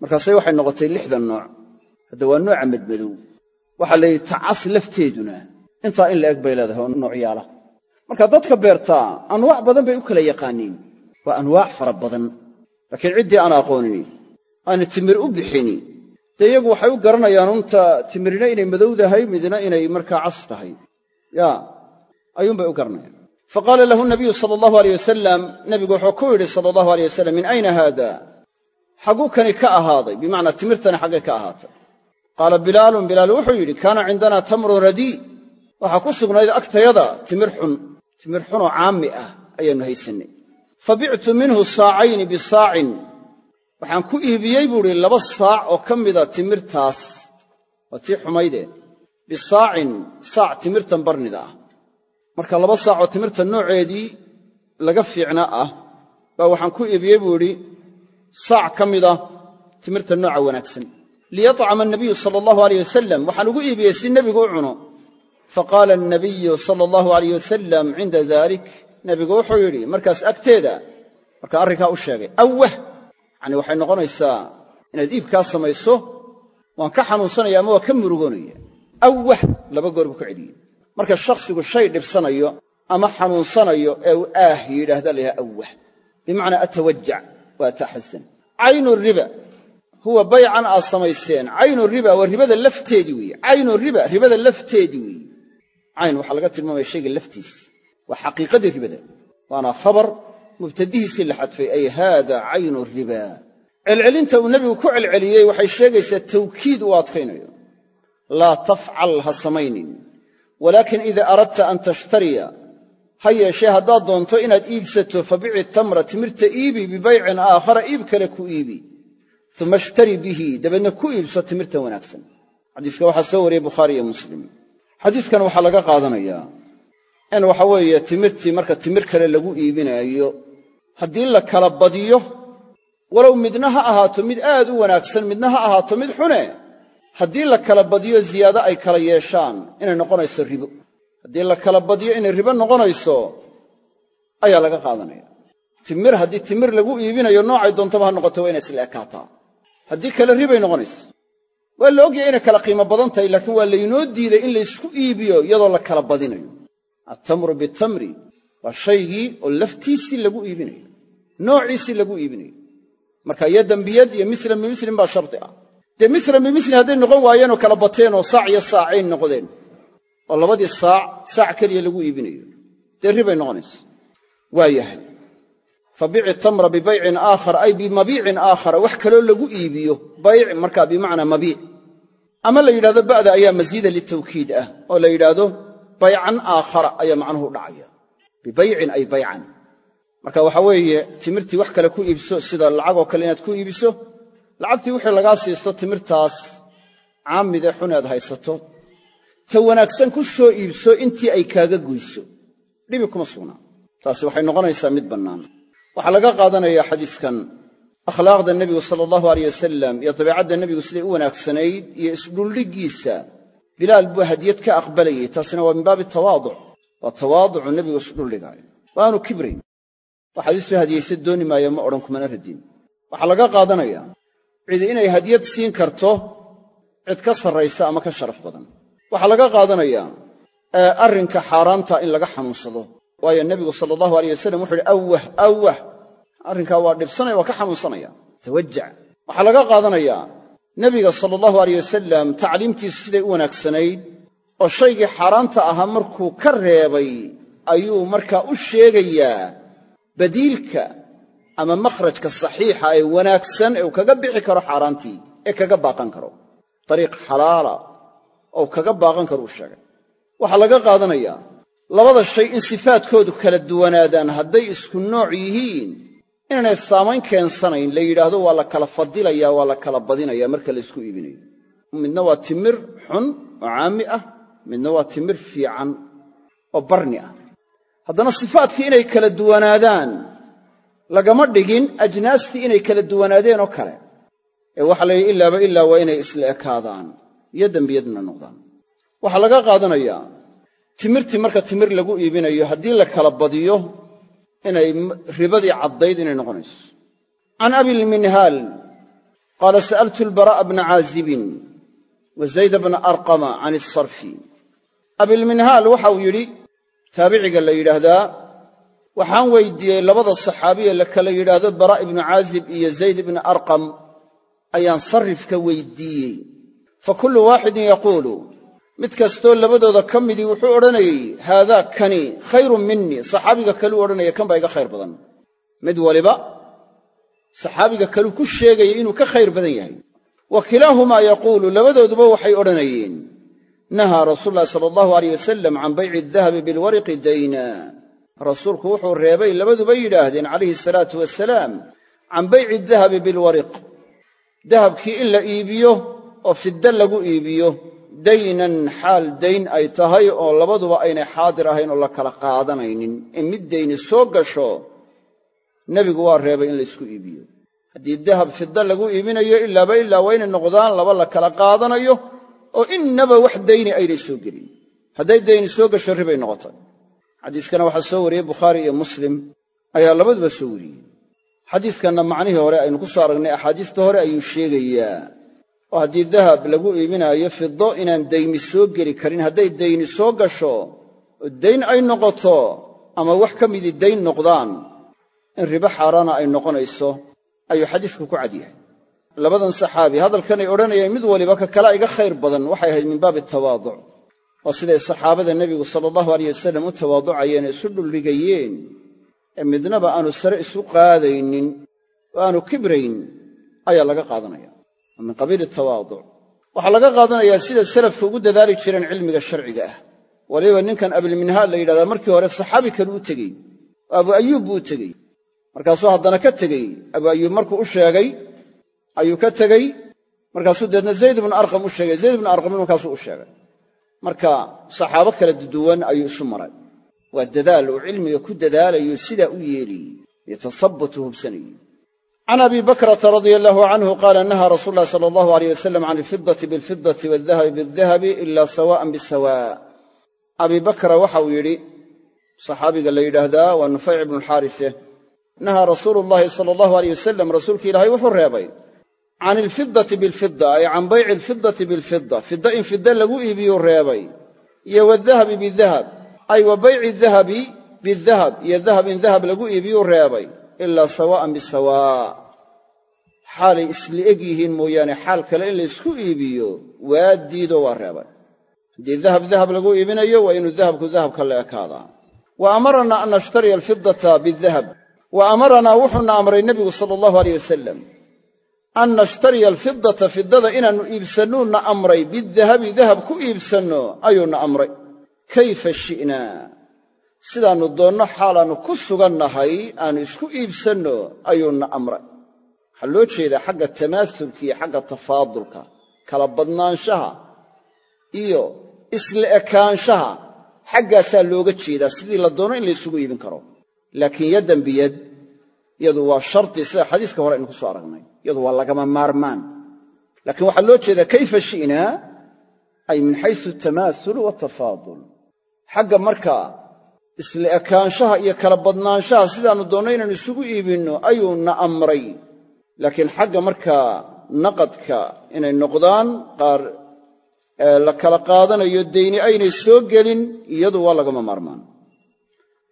markaasay waxay noqotay lixdan nooc. Hadda waa nooca madmadow waxaa la yidhi tacas lafteeduna. Intaa in la eg bay leedahay oo noocyaala. Marka dadka beertaa anwaac badan bay u kala yaqaaniin. Waa anwaac fara badan laakiin ciddii aan aqoonini aana timir u bixini dee iyagu waxay u garanayaan unta timirina inay madowdahay midna inay markaa cas tahay ya ayuunbay u garanayaan. Faqaala lahu nabiyu sala allahu aleyh wasalam nabigu wuxuu ku yidhi sala allahu aleyh wasalam min ayna haada? Xagguu kani ka ahaaday bimacnaa timirtani xaggay ka ahaatay. Qaala bilaalun bilaal wuxuu yidhi kaana cindanaa tamrun radii waxaa ku sugnayd agtayada timir xun timir xunoo caami ah ayaannu haysannay fabictu minhu saacayni bisaacin waxaan ku iibiyey buu idhi laba saac oo ka mida timirtaas waa tii xumayde bisaacin saac timirtan barnida ah marka laba saacoo timirta nooceedii laga fiicna ah baa waxaan ku iibiyey buu idhi saac ka mida timirta nooca wanaagsan liyatcama anabiyu sala allahu aleyh wasalam waxaan ugu iibiyey si nebigu u cuno faqaala anabiyu sala allahu alayh wasalam cinda dalik nebigu wuxuu yidhi markaas agteeda markaa arrinkaa u sheegay awah! Yacni waxay noqonaysaa inaad iibkaa samayso waan ka xanuunsanaya ama waa ka murugoonaya. Awah! laba goor buu ka celiyey marka shakhsigu shay dhibsanayo ama xanuunsanayo ee uu aah yidhaahda la awah! Bimacnaa atawajac waa ataxasan caynu riba huwa baycan aad samayseen. Caynu riba waa ribada lafteedii weeye. Caynu riba ribada lafteedii weeye. Cayn waxaa laga tilmaamaya shayga laftiis waa xaqiiqadii ribada waana khabar mubtadihiisii la xadfay ay haada caynu riba. Celcelinta uu nebigu ku celceliyey waxay sheegaysaa tawkiid uu adkaynayo laa tafcal ha samaynin. Walaakin ida aradta an tashtariya ha yeeshee haddaad doonto inaad iibsato fabici tamra timirta iibi bibaycin aakhara iib kale ku iibi. Uma ishtari bihi dabeedna ku iibso timirta wanaagsan. Xadiiska waxaa soo wariyey bukhaari waxaa laga qaadanayaa in waxa weeye timirtii marka timir kale lagu iibinaayo haddii la kala badiyo walow midna ha ahaato mid aad u wanaagsan midna ha ahaato mid xune haddii la kala badiyo ziyaado ay kala yeeshaan inay noqonayso ribo. Haddii la kala badiyo inay ribo noqonayso ayaa laga qaadanaya. Timir haddii timir lagu iibinayo noocay doontaba ha noqoto waa inay isla ekaataa. Haddii kale ribay noqonayso waa la ogyahay inay kala qiimo badan tahay laakiin waa laynoo diiday in laysku iibiyo iyadoo la kala badinayo attamru bitamri waa shaygii oo laftiisii lagu iibinayo noociisii lagu iibinayo marka yadan biyad iyo mislan bimislin baa shardi ah dee mislan bimislin hadday noqon waayeenoo kala bateen oo saac iyo saacayn noqdeen oo labadii saac saac keliya lagu iibinayo dee ribay noqonaysa waa yahay fabici tamra bibaycin aakhar ay bimabiicin aakhara wax kaloo lagu iibiyo bayc markaa bimacnaa mabiic ama la yidhahdo ba'da ayaa masiida litawkiid ah oo la yidhaahdo baycan aakhara ayaa macnuhu dhacaya. Bibaycin ay baycan. Marka waxa weeye timirtii wax kale ku iibso sida lacagoo kale inaad ku iibiso lacagtii wixii lagaa siisto timirtaas caamidee xun aad haysato. Ta wanaagsan ku soo iibso intii ay kaaga goyso. Dhibi kuma sugnaa. Taasi waxay noqonaysaa mid bannaan. Waxaa laga qaadanayaa xadiiskan. Akhlaaqda nebigu sala allahu aleyh wasalam iyo dabeicadda nebigu siday u wanaagsanayd iyo isdhuldhiggiisa bilaal buu hadiyad ka aqbalayey taasina waa min baabi tawaaduc. Waa tawaaducu nebigu isdhuldhigaayo waanu kibrayn waxaad soo hadiyaysa dooni maayo ma odhan kumana radin waxaa laga qaadanayaa cidi inay hadiyad siin karto cid ka sarraysa ama ka sharaf badan. Waxaa laga qaadanayaa arrinka xaaraanta in laga xanuunsado. Waayo nebigu sala allahu aleyh wasalam wuxu uhi awah awah arrinkaa waa dhibsanaya waa ka xanuunsanaya. Tawajac waxaa laga qaadanayaa nebiga sala allahu aleyh wasalam tacliimtiisu siday u wanaagsanayd oo shaygii xaaraanta ahaa markuu ka reebay ayuu markaa u sheegayaa badiilka ama makhrajka saxiixa ee wanaagsan ee uu kaga bixi karo xaaraantii ee kaga baaqan karo. Dariiq xalaala oo kaga baaqan karo uu sheegay. Waxaa laga qaadanayaa labada shay in sifaadkoodu kala duwanaadaan hadday isku nooc yihiin inaanay saamayn keensanayn la yidhaahdo waa la kala fadilaya waa la kala badinaya marka la ysku iibinayo. Midna waa timir xun oo caami ah midna waa timir fiican oo barni ah. Haddana sifaadkii inay kala duwanaadaan lagama dhigin ajnaastii inay kala duwanaadeen oo kale. Ee waxaa la yidhi ilaaba ilaa waa inay isla ekaadaan iyo dembiyadna noqdaan. Waxaa laga qaadanayaa timirtii marka timir lagu iibinayo haddii la kala badiyo inay ribadii caddayd inay noqonayso. Can abilminhaal qaala sa'altu albaraa'a bna caazibin wa zayda bna arqama can isarfi abilminhaal waxa uu yidhi taabiciga la yidhaahdaa waxaan weydiiyey labada saxaabiye la kala yidhaahdo baraa' ibnu caazib iyo zayd ibna arqam ayaan sarrifka weydiiyey. Fa kullu waaxidin yaquulu mid kastoo labadooda ka midii wuxuu odhanayey haadaa kani khayrun minii saxaabiga kaluu odhanaya kan baa iga khayr badan. Mid waliba saxaabiga kaluu ku sheegaya inuu ka khayr badan yahay. Wa kilaahumaa yaquulu labadooduba waxay odhanayeen nahaa rasuulu ulahi sala allahu aleyh wasalam can bayci adahabi bilwariqi dayna. Rasuulku wuxuu reebay labaduba yidhaahdeen calayhi salaatu wasalaam can bayci dahabi bilwariq dahabkii in la iibiyo oo fidda lagu iibiyo daynan xaal dayn ay tahay oo labaduba aynay xaadir ahayn oo la kala qaadanaynin. In mid dayni soo gasho nebigu waa reebay in laysku iibiyo. Haddii dahab fidda lagu iibinayo ilaaba ilaa waa inay noqdaan laba la kala qaadanayo oo innaba wax dayni aynay soo gelin. Hadday dayni soo gasho ribay noqotay. Xadiiskana waxaa soo wariyey bukhaari iyo muslim. Ayaa labaduba soo wariyey. Xadiiskanna macnihii hore aynu ku soo aragnay axaadiista hore ayuu sheegayaa oo haddii dahab lagu iibinaayo fido inaan dayni soo geli karin hadday dayni soo gasho oo dayn ay noqoto ama wax ka midii dayn noqdaan in ribo xaaraana ay noqonayso ayuu xadiisku ku cad yahay. Labadan saxaabi hadalkanay odhanayeen mid waliba ka kala iga khayr badan waxay ahayd min baabi tawaaduc oo siday saxaabada nebigu sala allahu aleyh wasalam u tawaaducayeen ee isu dhuldhigayeen ee midnaba aanu sare isu qaadaynin oo aanu kibrayn ayaa laga qaadanaya waa min qabiili tawaaduc waxaa laga qaadanayaa sida salafka ugu dadaali jireen cilmiga sharciga ah. Waliba ninkan abilminhaal la yidhahdaa markii hore saxaabi kale u tegey oo abu ayuub buu u tegey. Markaasuu haddana ka tegey. Abu ayuub markuu u sheegay ayuu ka tegey. Markaasuu deedna zayd ibnu arqam u sheegay. Zayd ibnu arqam markaasuu u sheegay. Marka saxaabo kala duwan ayuu isu maray. Waa dadaal uu cilmiga ku dadaalayo sidaa u yeelayey yatahabbutu hubsanayey can abi bakrata radia allahu canhu qaala nahaa rasuulu llahi sala allahu aleyh wasalam can alfidati bilfidati waldahabi bildahabi ila sawa'an bisawa abi bakra waxa uu yidhi saxaabiga la yidhaahdaa waa nufayc ibnu xaarise nahaa rasuulu llahi sala allahu aleyh wasalam rasuulki ilaahay wuxuu reebay can ilfidati bilfida ay can bayci alfidati bilfida fida in fida lagu iibiyuu reebay iyo wadahabi bidahab ay wa bayci dahabi bidahab iyo dahab in dahab lagu iibiyuu reebay ilaa sawa'an bisawaa. Xaalay isla eg yihiin mooyaane xaal kale in laysku iibiyo waa diido waa reebay. Haddii dahab dahab lagu iibinayo waa inuu dahabku dahabka la ekaadaa. Wa amaranaa an nashtariya alfidata bidahab. Wa amaranaa wuxuuna amray nebigu sala allahu aleyh wasalam an nashtariya alfidata fidada inaannu iibsannuuna amray. Bidahabi dahab ku iibsanno ayuuna amray. Kayfa shi'naa sidaannu doonno xaalaannu ku sugannahay aannu isku iibsanno ayuuna amray. Waxaa loo jeedaa xagga tamaasulka iyo xagga tafaadulka kala badnaanshaha iyo isla ekaanshaha. Xaggaasaa looga jeedaa sidii la doono in la ysugu iibin karo. Laakiin yaddan biyad yadu waa sharti sida xadiiska hore aynu ku soo aragnay. Yadu waa lagama maarmaan. Laakiin waxaa loo jeedaa kayfa shi'naa? ay min xaysu tamaasul watafaadul xagga markaa isla ekaanshaha iyo kala badnaanshaha sidaannu doonno inaannu isugu iibinno ayuuna amray. Laakiin xagga markaa naqadka inay noqdaan qaar la kala qaadanayo dayni aynay soo gelin iyadu waa lagama maarmaan.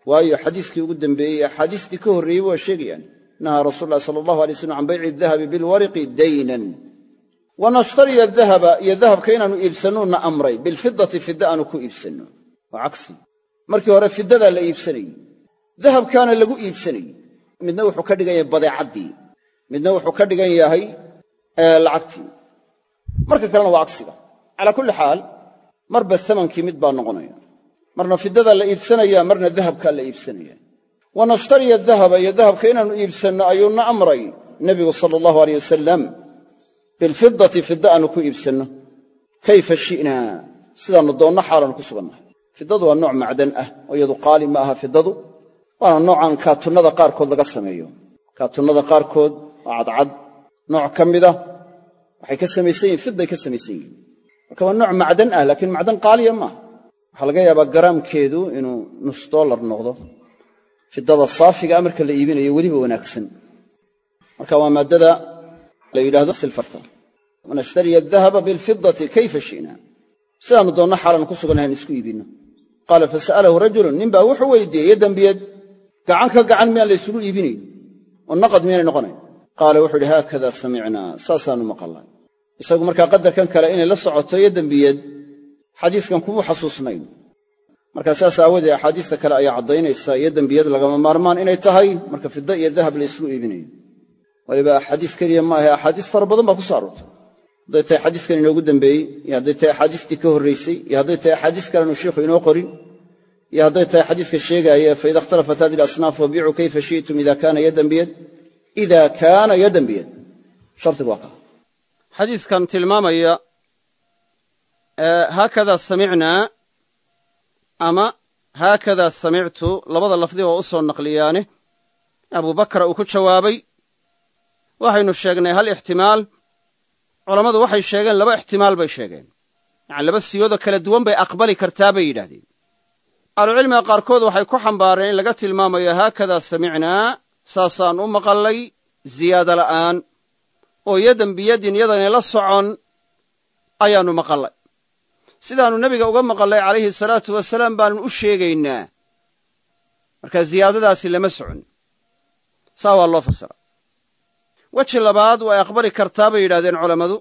Waayo xadiiskii ugu dambeeyey axaadiistii ka horreeyey waa sheegayaan nahaa rasul ulahi sala allahu alay slam can bayci dahabi bilwariqi daynan wa nashtariya dahaba iyo dahabka inaannu iibsannuuna amray bilfidati fida aanu ku iibsanno waa cagsi markii hore fidadaa la iibsanayey. Dahabkaana lagu iibsanayey. Midna wuxuu ka dhigan yahay badeecaddii. Midna wuxuu ka dhigan yahay lacagtii. Marka kalena waa cagsiga. Calaa kulli xaal marba amankii mid baa noqonaya. Marna fidadaa la iibsanaya marna dahabkaa la iibsanaya wa nashtariya dahaba iyo dahabka inaannu iibsanno ayuuna amray nebigu sala allahu aleyh wasalam bilfidati fida aanu ku iibsanno. Kayfa shi'naa? Sidaannu doonno xaalaannu ku sugannahay fidadu waa nooc macdan ah oo iyadu qaali ma aha fidadu waana noocan kaatunnada qaarkood laga sameeyo. Kaatunnada qaarkood waa cadcad nooc ka mida waxay ka samaysan yihiin fiday ka samaysan yihiin. Marka waa nooc macdan ah laakiin macdan qaaliya maaha waxaa laga yaabaa garaamkeedu inuu nus dollar noqdo. Fidada saafigaa marka la iibinayo weliba wanaagsan. Marka waa maaddada la yidhahdo silfarta. Wanashtariya adahaba bilfidati kayfa shi'na? Sidaannu doonno xaalan ku sugannahay isku iibinno qaala fasa'alahu rajulun ninbaa wuxuu weydiiyey yo dembiyad gacan ka gacan miyaan la ysugu iibinayn oo naqad miyaanay noqonayn qaala wuxuu idhi haakada samicnaa saasaannu maqalnay. Isagu markaa qadarkan kale inay la socoto yo dembiyad xadiiskan kumuu xasuusnayn. Markaa saas aawoodee axaadiista kale ayaa caddaynaysa iyo dembiyad lagama maarmaan inay tahay marka fida iyo dahab la ysgu iibinayo waliba axaadiis keliya maahae axaadiis fara badan baa ku so aroortay hadday tahay xadiiskan inoogu dambeeyey iyo hadday tahay axaadiistii ka horraysay iyo hadday tahay axaadiis kalenu shiikhu inoo qorin iyo hadday tahay xadiiska sheegaaya faida ikhtalafat hadi alasnaaf fabiicuu kayfa shi'tum ida kaana yadan biyad? Ida kaana yadan biyad. Shardigu waa xadiiskan tilmaamaya haakada samicnaa ama haakada samictu labada lafdi oo u soo naqliyaane abubakra uu ku jawaabay waxaynu sheegnay hal ixtimaal culammadu waxay sheegeen laba ixtimaal bay sheegeen. Yani laba siyoodoo kala duwan bay aqbali kartaa bay yidhahdeen ahlucilmiga qaarkood waxay ku xambaareen in laga tilmaamayo haakadaa samicnaa saasaan u maqallay ziyaado la'aan. Oo yadan biyadin yadanay la socon ayaannu maqallay. Sidaannu nebiga uga maqallay calayhi salaatu wasalaam baannu u sheegaynaa. Marka ziyaadadaasi lama socon. Saa waa loo fasira weji labaad way aqbali kartaa bay yidhahdeen culammadu.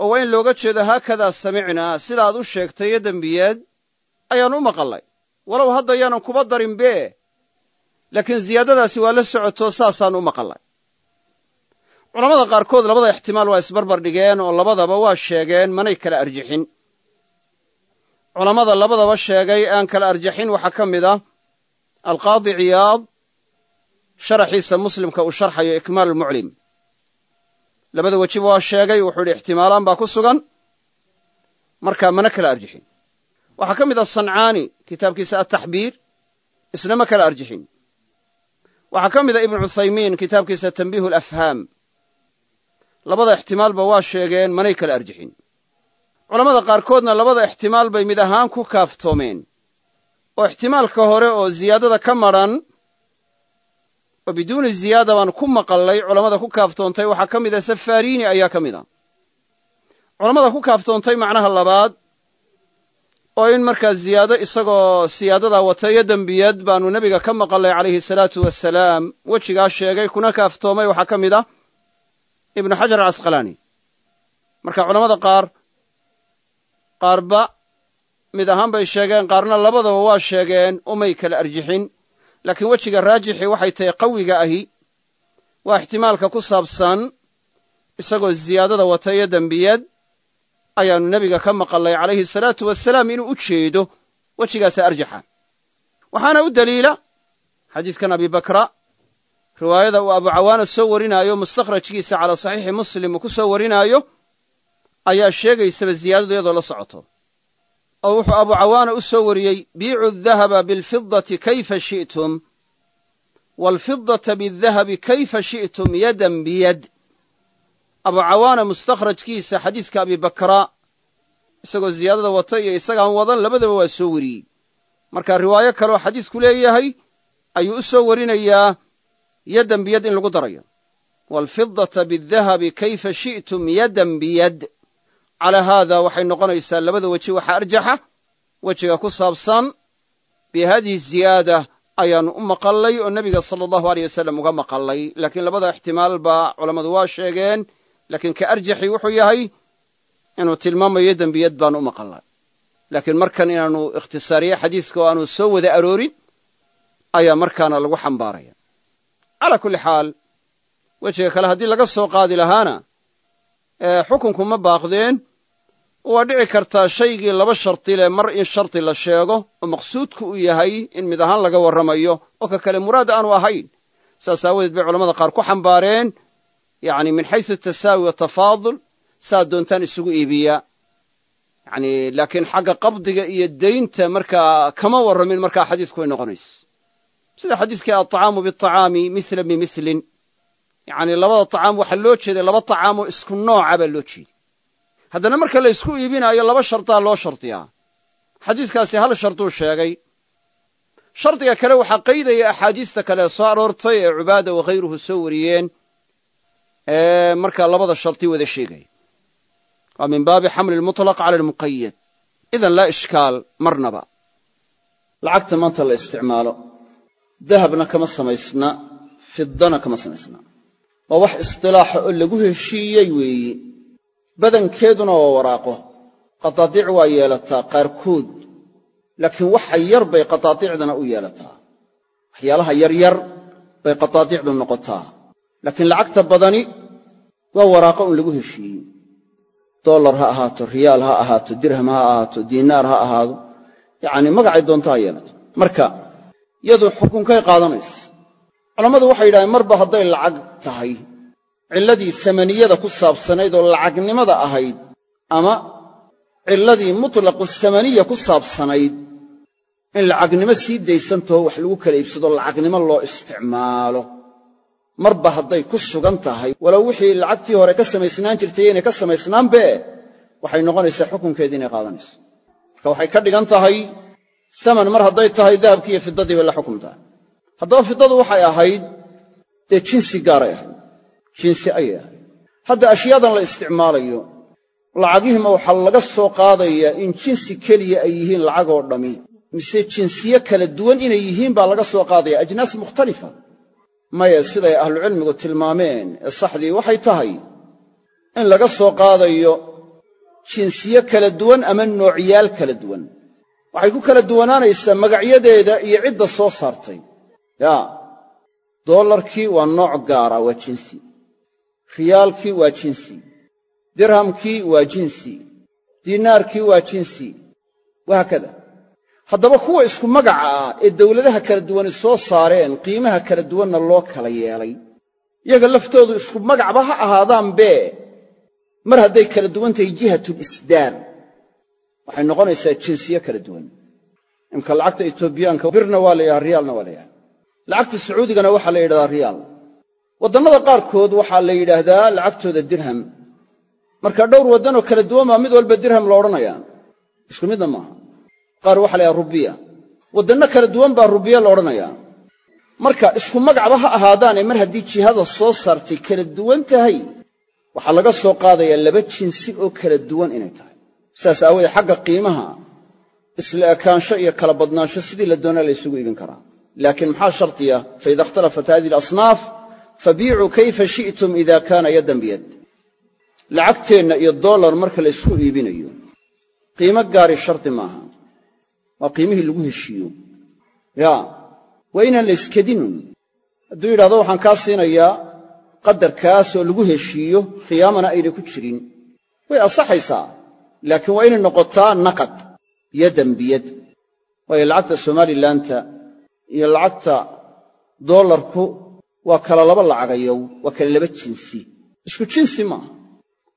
Oo waa in looga jeedo haakadaa samicnaa sidaad u sheegtay yadan biyaad ayaan u maqallay walow hadda yaanan kuba darinbe laakiin ziyaadadaasi waa la socoto saasaan u maqallay culammada qaarkood labada ixtimaal waa isbarbar dhigeen oo labadaba waa sheegeen manay kala arjixin. Culammada labadaba sheegay aan kala arjaxin waxaa ka mid ah alqaadi ciyaad sharaxiisa muslimka uu sharxayo ikmaal lmuclim labada wejiba waa sheegay wuxuu idhi ixtimaalaan baa ku sugan markaa mana kala arjixin. Waxaa ka mid ah sancaani kitaabkiisa ataxbiir isna ma kala arjixin. Waxaa ka mid a ibnu cuthaymiin kitaabkiisa tanbiihu alafhaam labada ixtimaalba waa sheegeen manay kala arjixin. Culammada qaarkoodna labada ixtimaal bay mid ahaan ku kaaftoomeen. Oo ixtimaalka hore oo ziyaadada ka madran oo biduuni ziyaada baan ku maqallay culammada ku kaaftoontay waxaa ka mid a safaariini ayaa ka mid a culammada ku kaaftoontay macnaha labaad oo in markaa ziyaado isagoo siyaadadaa watayo dembiyad baannu nebiga ka maqallay calayhi salaatu wasalaam wejigaa sheegay kuna kaaftoomay waxaa ka mid ah ibnu xajar alcasqalaani marka culammada qaar qaarba mid ahaan bay sheegeen qaarna labadaba waa sheegeen umay kala arjixin laakiin wejiga raajixi waxay tahay qawiga ahi waa ixtimaalka ku saabsan isagoo ziyaadada watayo dembiyad ayaannu nebiga ka maqallay calayhi salaatu wasalaam inuu u jeedo wejigaasa arjaxa. Waxaana u daliila xadiidkan abibakra riwaayada uu abu cawaana soo warinaayo mustakhrajkiisa calaa saxiixi muslim uu ku soo warinaayo ayaa sheegaysaba ziyaadadu iyadoo la socoto oo wuxuu abu cawaana u soo wariyey biicu dahaba bilfidati kayfa shi'tum? Waalfidata bidahabi kayfa shi'tum yadan biyad? Abu cawaana mustakhrajkiisa xadiiska abibakra isagoo ziyaadada wata iyo isagaan wadan labadaba waa soo wariyey. Marka riwaayo kaleoo xadiisku leeyahay ayuu u soo warinayaa yadan biyad in lagu darayo. Waalfidata bidahabi kayfa shi'tum yadan biyad calaa haada waxay noqonaysaa labada weji waxaa arjaxa wejiga ku saabsan bi haadihi ziyaada ayaannu u maqallay oo nebiga sala allahu aleyh wasalam uga maqallay. Laakiin labada ixtimaal baa culammadu waa sheegeen laakiin ka arjaxi wuxuu yahay inuu tilmaamayo dembiyad baanu u maqallay. Laakiin markan inaanu ikhtisaariye xadiiska oo aanu soo wada aroorin ayaa markaana lagu xambaaraya. Calaa kulli xaal wejiga kale haddii laga soo qaadi lahaana xukunku ma baaqdeen waa dhici kartaa shaygii laba shardi leh mar in shardi la sheego oo maqsuudku uu yahay in mid ahaan laga warramayo oo ka kale muraad aanu ahayn. Saas aawadeed bay culamada qaar ku xambaareen yacni min xaysu tasaawi wa saad doontaan isugu iibiya. Yani laakiin xagga qabdiga iyo deynta markaa kama warramin markaa xadiisku way noqonaysa sida xadiiskii alطacaamu biطacaami mila bimilin yacni labada tacaam waxaa loo jeeday laba tacaamoo isku nooca baa loo jeeday haddana marka la ysku iibinaayo laba shardaa loo shardiyaa xadiiskaasi hal sharduu sheegay. Shardiga kale waxaa qaydaya axaadiista kale soo aroortay ee cubaada wakhayruhu soo wariyeen ee markaa labada shardi wada sheegaya waa min baabi xamli lmutlaq cala almuqayad idan laa ishkaal marnaba. Lacagta maanta la isticmaalo. Dahabna kama samaysna. Fidana kama samaysna. Waa wax istilaaxa oo lagu heshiiyey weeye badankeeduna waa waraaqo. Qadaadiic waa yeelataa qaarkood laakiin waxa yar bay qadaadiicdana u yeelataa. Waxyaalaha yaryar bay qadaadiicdu noqotaa. Laakiin lacagta badani waa waraaqo un lagu heshiiyey. Dollar ha ahaato riyaal ha ahaato dirham ha ahaato diinaar ha ahaado yacnii magacay doonto ha yeelato. Marka yadu xukunkay qaadanaysa. Culammadu waxay yidhahdeen marba hadday lacag tahay cilladii samaniyada ku saabsanayd oo lacagnimada ahayd ama cilladii mutlaqu samaniya ku saabsanayd in lacagnimo sii daysantaho wax lagu kala iibsado lacagnimo loo isticmaalo. Marba hadday ku sugan tahay walow wixii lacagtii hore ka samaysnaan jirtay inay ka samaysnaanbe waxay noqonaysaa xukunkeedii inay qaadanayso. Marka waxay ka dhigan tahay saman mar hadday tahay dahabkii iyo fiddadii bay la xukum tahay haddaba fiddadu waxay ahayd dee jinsi gaaray ahayd jinsi ayay ahayd hadda ashyaadan la isticmaalayo lacagihiima waxaa laga soo qaadayaa in jinsi keliya ay yihiin lacagoo dhammi mise jinsiye kala duwan inay yihiin baa laga soo qaadaya ajnaas mukhtalifa. Maya siday ahlucilmigu tilmaameen ee saxdii waxay tahay in laga soo qaadayo jinsiye kala duwan ama noocyaal kala duwan. Waxay ku kala duwanaanaysaa magacyadeeda iyo cidda soo saartay. Yaa dollarkii waa nooc gaara waa jinsi riyaalkii waa jinsi. Dirhamkii waa jinsi. Diinaarkii waa jinsi. Wahaakada haddaba kuwa isku magaca ah ee dawladaha kala duwani soo saareen qiimaha kala duwanna loo kala yeelay. Iyaga laftoodu isku magacba ha ahaadaanbee mar hadday kala duwan tahay jihatulisdaar waxay noqonaysaa jinsiye kala duwan. Imka lacagta etoobiyaanka birna waa la yidhaha riyaalna waa la yidhahda lacagta sacuudigana waxaa la yidhahdaa riyaal waddannada qaarkood waxaa la yidhaahdaa lacagtooda dirham. Marka dhowr waddanoo kala duwan baa mid walba dirham lo odhanayaa. Isku midna maaha. Qaar waxa la yhaha rubiya. Waddanno kala duwan baa rubiya la odhanayaa. Marka isku magacba ha ahaadaane mar haddii jihada soo saartay kala duwan tahay waxaa laga soo qaadayaa laba jinsi oo kala duwan inay tahay. Sidaas aawoodee xagga qiimaha isla ekaansho iyo kala badnaansho sidii la doonaa la ysugu iibin karaa. Laakiin maxaa shardiya faida ikhtalafat hadihi alasnaaf fabiicuu kayfa shi'tum ida kaana yaddan biyad lacagteenna iyo dollar marka la ysku iibinayo qiimo gaari shardi maaha waa qiimihii lagu heshiiyo yaa waa inaan la iskedinun hadduu yidhahdo waxaan kaa siinayaa qadarkaas oo lagu heshiiyo khiyaamana aynay ku jirin way ansaxaysaa laakiin waa inay noqotaa naqad yaddan biyad waayo lacagta somalilaanta iyo lacagta dollarku waa kala laba lacagayow waa kala laba jinsi. Isku jinsi maaha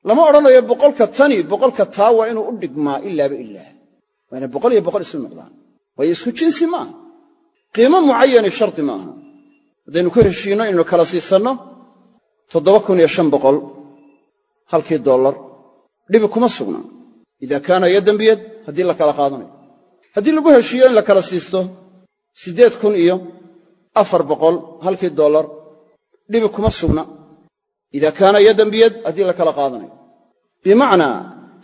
lama odhanayo boqolka tani boqolka taa waa inuu u dhigmaa ilaaba ilaa waa inay boqol iyo boqol isu noqdaan. Waayo isku jinsi maaha qiimo mucayani shardi maaha haddaynu ku heshiinno inaynu kala siisanno toddoba kun iyo shan boqol halkii dollar. Dhibi kuma sugna. Ida kaana yaddan biyad haddii la kala qaadanayo. Haddii lagu heshiiyo in la kala siisto siddeed kun iyo afar boqol halkii dollar dhibi kuma sugna. Ida kaana yaddan biyad haddii la kala qaadanayo bimacnaa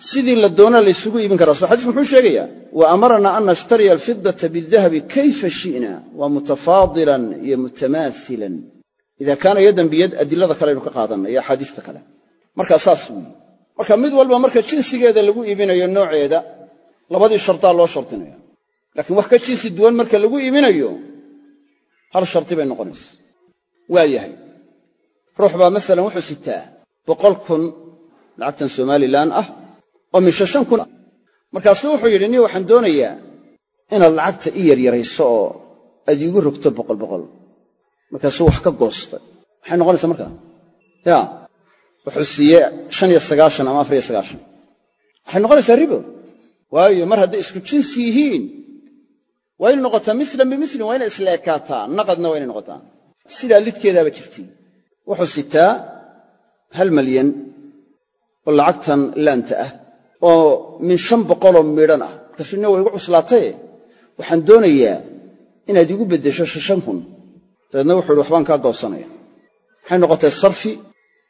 sidii la doona laysugu iibin karaa soo xadiisku muxuu sheegayaa wa amaranaa an nashtariya alfidata bidahabi kayfa shi'na waa mutafaadilan iyo mutamaasilan ida kaana yaddan biyad adilada kaleaynu ka qaadanna iyo axaadiista kale. Markaa saas weeye marka mid walba marka jinsigeeda lagu iibinayo nooceeda labadii shartaa loo shardinaya laakiin wax ka jinsi duwan marka lagu iibinayo hal shardi bay noqonaysa. Waa yahay ruux baa masalan wuxuu sitaa boqol kun lacagtan somalilan ah oo misha shan kun ah. Markaasuu wuxuu yidhi ni waxaan doonayaa inaad lacagta i yaryarayso oo aad iigu rogto boqol boqol. Markaasuu wax ka goostay. Maxay noqonaysaa markaa ya wuxuu siiyey shan iyo sagaashan ama afar iyo sagaashan. Waxay noqonaysaa ribo. Waayo mar hadday isku jinsi yihiin waa inay noqotaa mislan bimislin waa inay isla ekaataa naqadna waa inay noqotaa. Sidaa lidkeedaaba jirtay wuxuu sitaa hal malyan oo lacagtan laanta ah oo min shan boqoloo midhan ah. Markaasuu ina igu cuslaataye waxaan doonayaa inaad igu beddesho shan kun. Dabeedna wuxu uhi waxbaan kaa goosanaya maxay noqotay sarfi?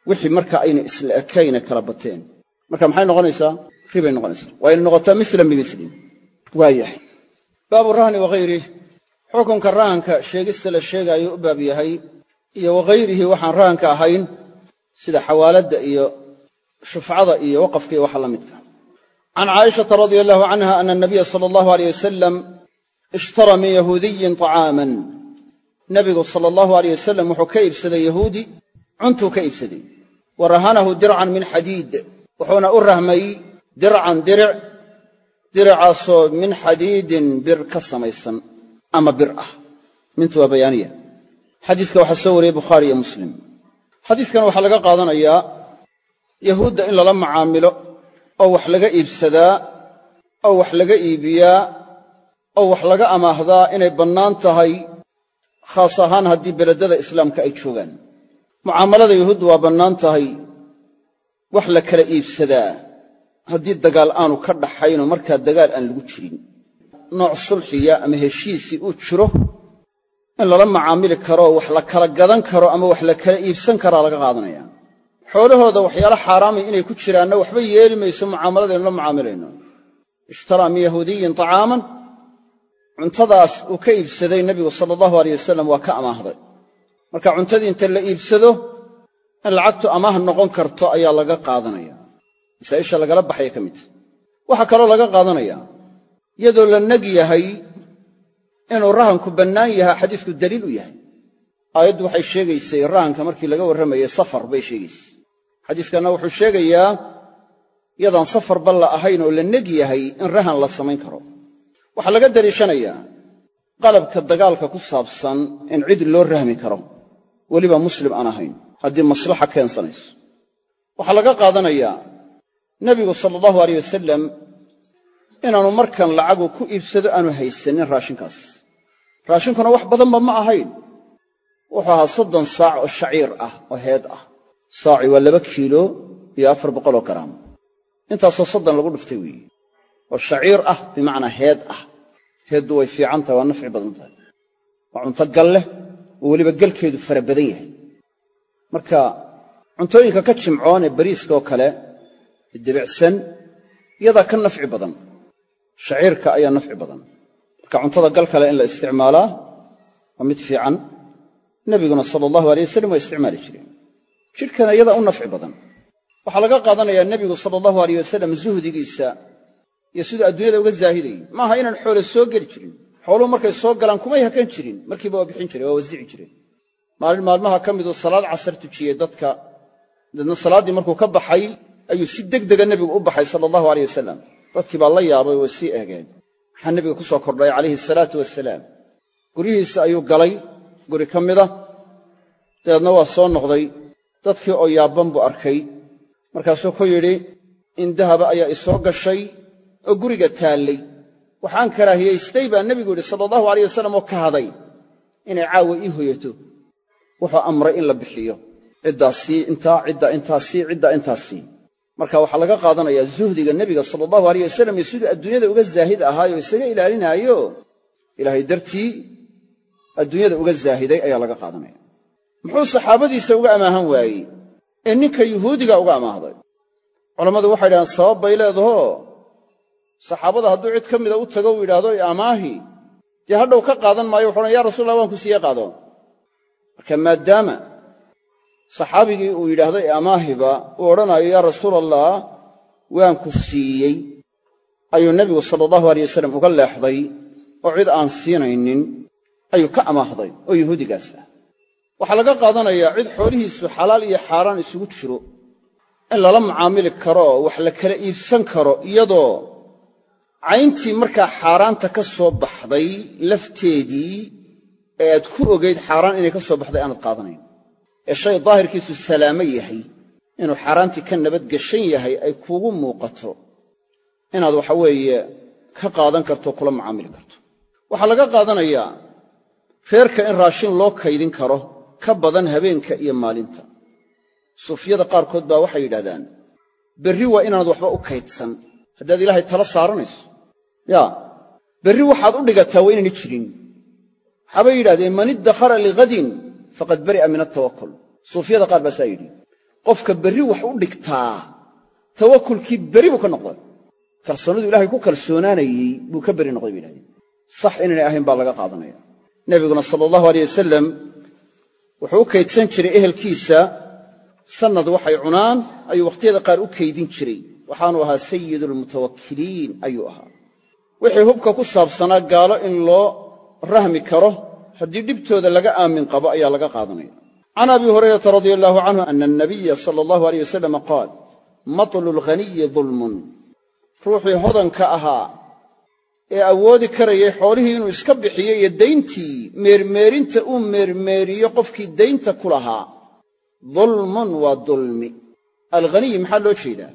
Wixii marka ayna isla ekayna kala bateen. Marka maxay noqonaysaa? Ribay noqonaysaa. Waa inay noqotaa mislan bimislin waa yahay. Baabu rahni wahayrih xukunka rahanka sheegista la sheegaayo u baab yahay iyo waghayrihi waxaan rahanka ahayn sida xawaaladda iyo shufcada iyo waqafka iyo waxa la midka. Can caaishata radia allahu canha ana anabiya sala allahu aleyh wasalam ishtara min yahuudiyin طacaaman nabigu sala allahu aleyh wasalam wuxuu ka iibsaday yahuudi cuntuu ka iibsaday. Wa rahanahu dircan min xadiid wuxuuna u rahmay dircan diric diricaasoo min xadiidin bir ka samaysan ama bir ah xadiiska waxaa soo wariyey bukhaari iyo muslim. Xadiiskan waxaa laga qaadanayaa yahuudda in lala macaamilo oo wax laga iibsadaa oo wax laga iibiyaa oo wax laga amaahdaa inay bannaan tahay khaas ahaan haddii beledada islaamka ay joogaan. Mucaamalada yahuuddu waa bannaan tahay wax la kala iibsadaa haddii dagaal aanu ka dhaxaynoo markaa dagaal aan lagu jirin. Nooc sulxiya ama heshiisii uu jiro in lala macaamili karoo wax la kala gadan karo ama wax la kala iibsan karaa laga qaadanaya. Xoolahooda waxyaala xaaraamay inay ku jiraanna waxba yeeli mayso mucaamaladaynu la mucaamilayno ishtaraa min yahuudiyin طacaaman cuntadaas uu ka iibsaday nebigu sala allahu aleyh wasalam waa ka amaahday. Marka cuntadii inta la iibsado in lacagtu amaah noqon karto ayaa laga qaadanaya. Masaa'isha lagala baxaya ka midta waxaa kaloo laga qaadanaya. Iyadoo la neg yahay inuu rahanku bannaan yahaa xadiisku daliil u yahay. Aayaddu waxay sheegaysay rahanka markii laga warramayay safar bay sheegaysay. Xadiiskanna wuxuu sheegayaa yadaan safarba la ahayn oo la neg yahay in rahan la samayn karo. Waxaa laga daliishanayaa qalabka dagaalka ku saabsan in cid loo rahmi karo. Weliba muslim aan ahayn haddii maslaxa keensanayso. Waxaa laga qaadanayaa nebigu sala allahu aleyh wasalam inaanu markan lacagu ku iibsado aanu haysanin raashinkaas raashinkuna wax badanba ma ahayn. Wuxuu ahaa soddon saac oo shaciir ah oo heed ah. Saaci waa laba kiilo iyo afar boqoloo garaam. Intaasoo soddon lagu dhuftay weeye oo shaciir ah bimacnaa heed ah. Heeddu way fiican tahay waa nafci badan tahay. Waa cunto gal leh oo weliba gelkeedu fara badan yahay. Marka cuntooyinka ka jimcoon ee bariiskaoo kale ee debicsan yadaa ka nafci badan. Shaciirka ayaa nafci badan marka cuntada gal kale in la isticmaalaa waa mid fiican. Nebiguna sala allahu alay wasalam waa isticmaali jireen jidhkana iyadaa u nafci badan. Waxaa laga qaadanayaa nebigu sala allahu aleyh wasalam zuhdigiisa iyo siduu adduunyada uga zaahidayey maaha inaan xoole soo geli jirin. Xooluhu markay soo galaan kumay hakan jirin. Markiiba waa bixin jireen waa wasici jireen maalin maalmaha ka miduu salaad casar tujiyey dadka daedna salaaddii markuu ka baxay ayuu si degdega nebigu u baxay sala allahu aleyh wasalam dadkii baa la yaabay way sii eegeen maxaa nebiga ku soo kordhay calayhi salaatu wasalaam guryihiisa ayuu galay guri ka mida. Dabeedna waa soo noqday dadkii oo yaabban buu arkay. Markaasuu ku yidhi in dahaba ayaa isoo gashay oo guriga taallay. Waxaan karaahiyaystay baa nebigu yidhi sala allahu alayh wasalam oo ka haday inay caawa ii hoyato. Wuxuu amray in la bixiyo. Ciddaasii intaa cidda intaasii cidda intaasii marka waxaa laga qaadanayaa zuhdiga nebiga sala allahu alayh wasalam iyo siduu adduunyada uga zaahid ahaayoo isaga ilaalinaayo ilaahay dartii adduunyada uga zaahiday ayaa laga qaadanaya. Muxuu saxaabadiisa uga amaahan waayey? Ee ninka yuhuudiga uga amaahday culammadu waxay yidhahdeen sabab bay leedahoo saxaabada hadduu cid ka mida u tago uu yidhaahdo amaahi dee hadhow ka qaadan maayo? Wuxu odhan ya rasulallah waan ku siiye qaado. Marka maadaama saxaabigii uu yidhaahdo i amaahiba uu odhanaayo yaa rasuulallah waan ku siiyey. Ayuu nebigu sala allahu alay wasalam uga leexday oo cid aan siinaynin ayuu ka amaahday oo yuhuudigaas ah. Waxaa laga qaadanayaa cid xoolihiisu xalaal iyo xaaraan isugu jiro in lala mucaamili karo wax la kala iibsan karo iyadoo cayntii markaa xaaraanta ka soo baxday lafteedii ee aad ku ogayd xaaraan inay ka soo baxday aanad qaadanayn ee shay daahirkiisu salaamo yahay inuu xaaraantii ka nabadgeshan yahay ay kuugu muuqato inaad waxa weeye ka qaadan karto kula mucaamili karto. Waxaa laga qaadanayaa reerka in raashin loo kaydin karo ka badan habeenka iyo maalinta. Suufiyada qaarkood baa waxay yidhahdaan berri waa inaanad waxba u kaydsan. Haddaad ilaahay tala saaranayso. Yaa berri waxaad u dhigataa waa inaynay jirin. Waxaabay yidhahdeen man lighadin faqad bari'a min altawakul suufiyada qaar baa saa yidhi qofka berri wax u dhigtaa tawakulkii berri buu ka noqday. Kalsoonidu ilahay ku kalsoonaanayey buu ka beri noqday bay yidhahdeen sax inaynay ahayn baa laga qaadanaya. Nebiguna sala allahu aleyh wasalam wuxuu u kaydsan jiray ehelkiisa sannad waxay cunaan ayuu wakhtiyada qaar u kaydin jiray. Waxaanu ahaa sayidulmutawakkiliin ayuu ahaa. Wixii hubka ku saabsanaa gaalo in loo rahmi karo haddii dhibtooda laga aamin qabo ayaa laga qaadanaya. Can abi hurayrata radia allahu canhu ana anabiya sala allahu aleyh wasalam qaal matlu lghaniyi dulmun ruuxii hodanka ahaa ee awoodi karayay xoolihii inuu iska bixiyo iyo dayntii meermeerinta uu meermeeriyo qofkii daynta ku lahaa. Dulmun waa dulmi. Alghaniyi maxaa loo jeedaa?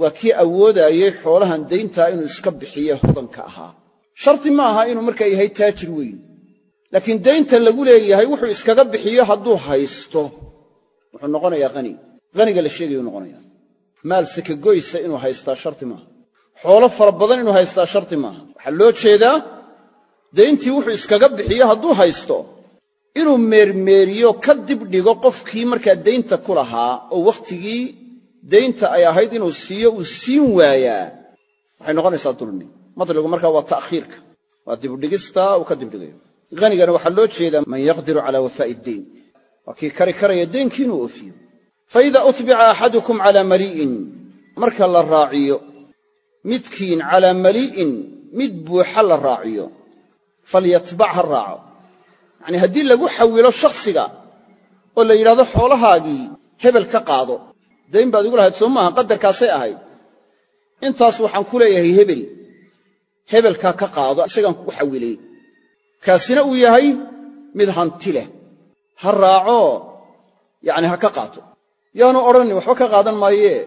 Waa kii awoodaayey xoolahan dayntaa inuu iska bixiye hodanka ahaa. Sharti ma aha inuu markaa yahay taajir weyn laakiin daynta lagu leeyahay wuxuu iskaga bixiyo hadduu haysto. Wuxuu noqonayaa hani haniga la sheegayuu noqonaya maal sakagoysa inuu haystaa sharti maaha. Xoolo fara badan inuu haystaa sharti maaha. Waxaa loo jeedaa dayntii wuxuu iskaga bixiyo hadduu haysto. Inuu meermeeriyo ka dibdhigo qofkii markaa daynta ku lahaa oo wakhtigii daynta ay ahayd inuu siiyo uu siin waayaa. Waxay noqonaysaa dulmi madligu markaa waa ta'khiirka. Waa dibdhigista uu ka dibdhigayo hanigana waxaa loo jeedaa man yaqdiru calaa wafaa'i iddayn waa kii kari karaya daynkii inuu oofiyo fa idaa utbica axadukum calaa malii'in marka la raaciyo midkiin calaa malii'in mid buuxa la raaciyo falyatbac ha raaco. Yacnii haddii lagu xawilo shakhsiga oo la yidhahdo xoolahaagii hebel ka qaado dayn baad igu lahayd soo maaha qadarkaasay ahayd. Intaas waxaan ku leeyahay hebel. Hebelkaa ka qaado isagaan kugu xawilay kaasina uu yahay mid hanti leh. Ha raacoo yacni ha ka qaato. Yaanu odhanin waxba ka qaadan maayee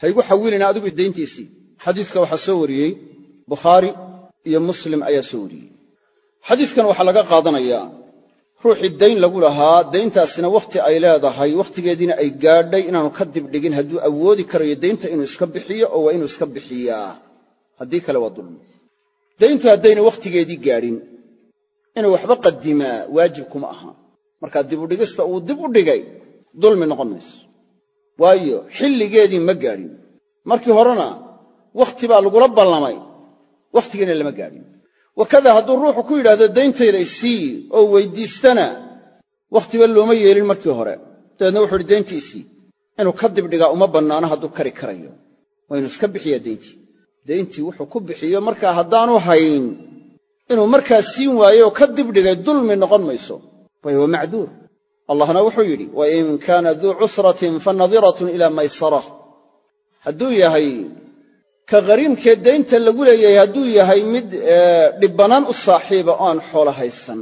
ha igu xawilina adigu dayntiisii xadiiska waxaa soo wariyey bukhaari iyo muslim ayaa soo wariyey. Xadiiskan waxaa laga qaadanayaa ruuxii dayn lagu lahaa dayntaasina wakhti ay leedahay wakhtigeediina ay gaadhay inaanu ka dibdhigin hadduu awoodi karayo daynta inuu iska bixiyo oo waa inuu iska bixiyaa. Haddii kale waa dulmi. Dayntu haddayna wakhtigeedii gaadhin inuu waxba qadimaa waajib kuma aha. Markaa dibudhigista uu dib u dhigay dulmi noqon mayso. Waayo xilligeedii ma gaadhin markii horena wakhti baa lagula ballamay. Wakhtigiina lama gaadhin wakada hadduu ruuxu ku yidhahdo dayntayda isii oo weyddiistana wakhtiba looma yeelin markii hore. Dabeedna wuxu uhi dayntii isii inuu ka dibdhigaa uma bannaano hadduu kari karayo. Waa inuu iska bixiyaa dayntii. Dayntii wuxuu ku bixiyo markaa haddaanu hayn inuu markaa siin waayo oo ka dibdhigay dulmi noqon mayso. Waayo waa macduur. Allahna wuxuu yidhi wa in kaana duu cusratin fa nadiratun ilaa maysara hadduu yahay ka qariimkee daynta lagu leeyahay hadduu yahay mid dhibbanaan u saaxiiba oo aan xoolo haysan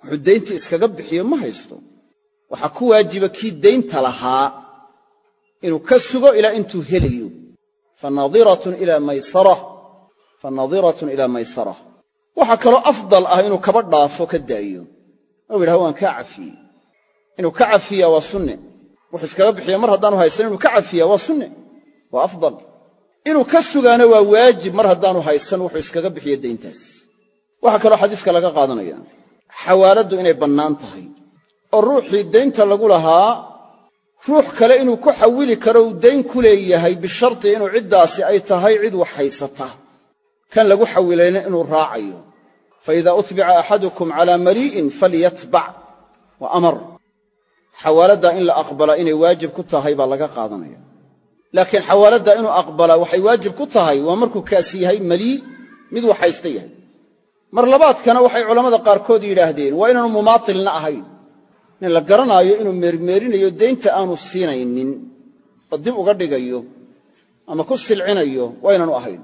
wuxuu dayntii iskaga bixiyo ma haysto. Waxaa ku waajiba kii daynta lahaa inuu ka sugo ilaa intuu helayo. Fanadiratun ilaa maysara waxaa kaloo afdal ah inuu kaba dhaafo ka daayo. Ou yidhaha waan kaa cafiyey inuu ka cafiyaa waa sunne. Wuxuu iskaga bixiya mar haddaanu haysan inuu ka cafiyaa waa sunne. Waa afdal. Inuu ka sugaana waa waajib mar haddaanu haysan wuxuu iskaga bixiyo dayntaas. Waxaa kaloo xadiiska laga qaadanaya. Xawaaladdu inay bannaan tahay. Oo ruuxii daynta lagu lahaa ruux kale inuu ku xawili karo uu dayn ku leeyahay bisharti inuu ciddaasi ay tahay cid wax haysata kan lagu xawilayna inuu raacayo. Fa idaa utbica axadukum calaa malii'in falyatbac wa amar. Xawaaladdaa in la aqbalaa inay waajib ku tahay baa laga qaadanaya. Laakiin xawaaladda inuu aqbalaa waxay waajib ku tahay waa markuu kaasi yahay malii mid wax haysta yahay. Mar labaadkana waxay culammada qaarkood yidhaahdeen waa inaanu mumaatilna ahayn. Nin la garanaayo inuu meermeerinayo daynta aanu siinaynin. Oo dib uga dhigayo ama ku silcinayo waa inaanu ahayn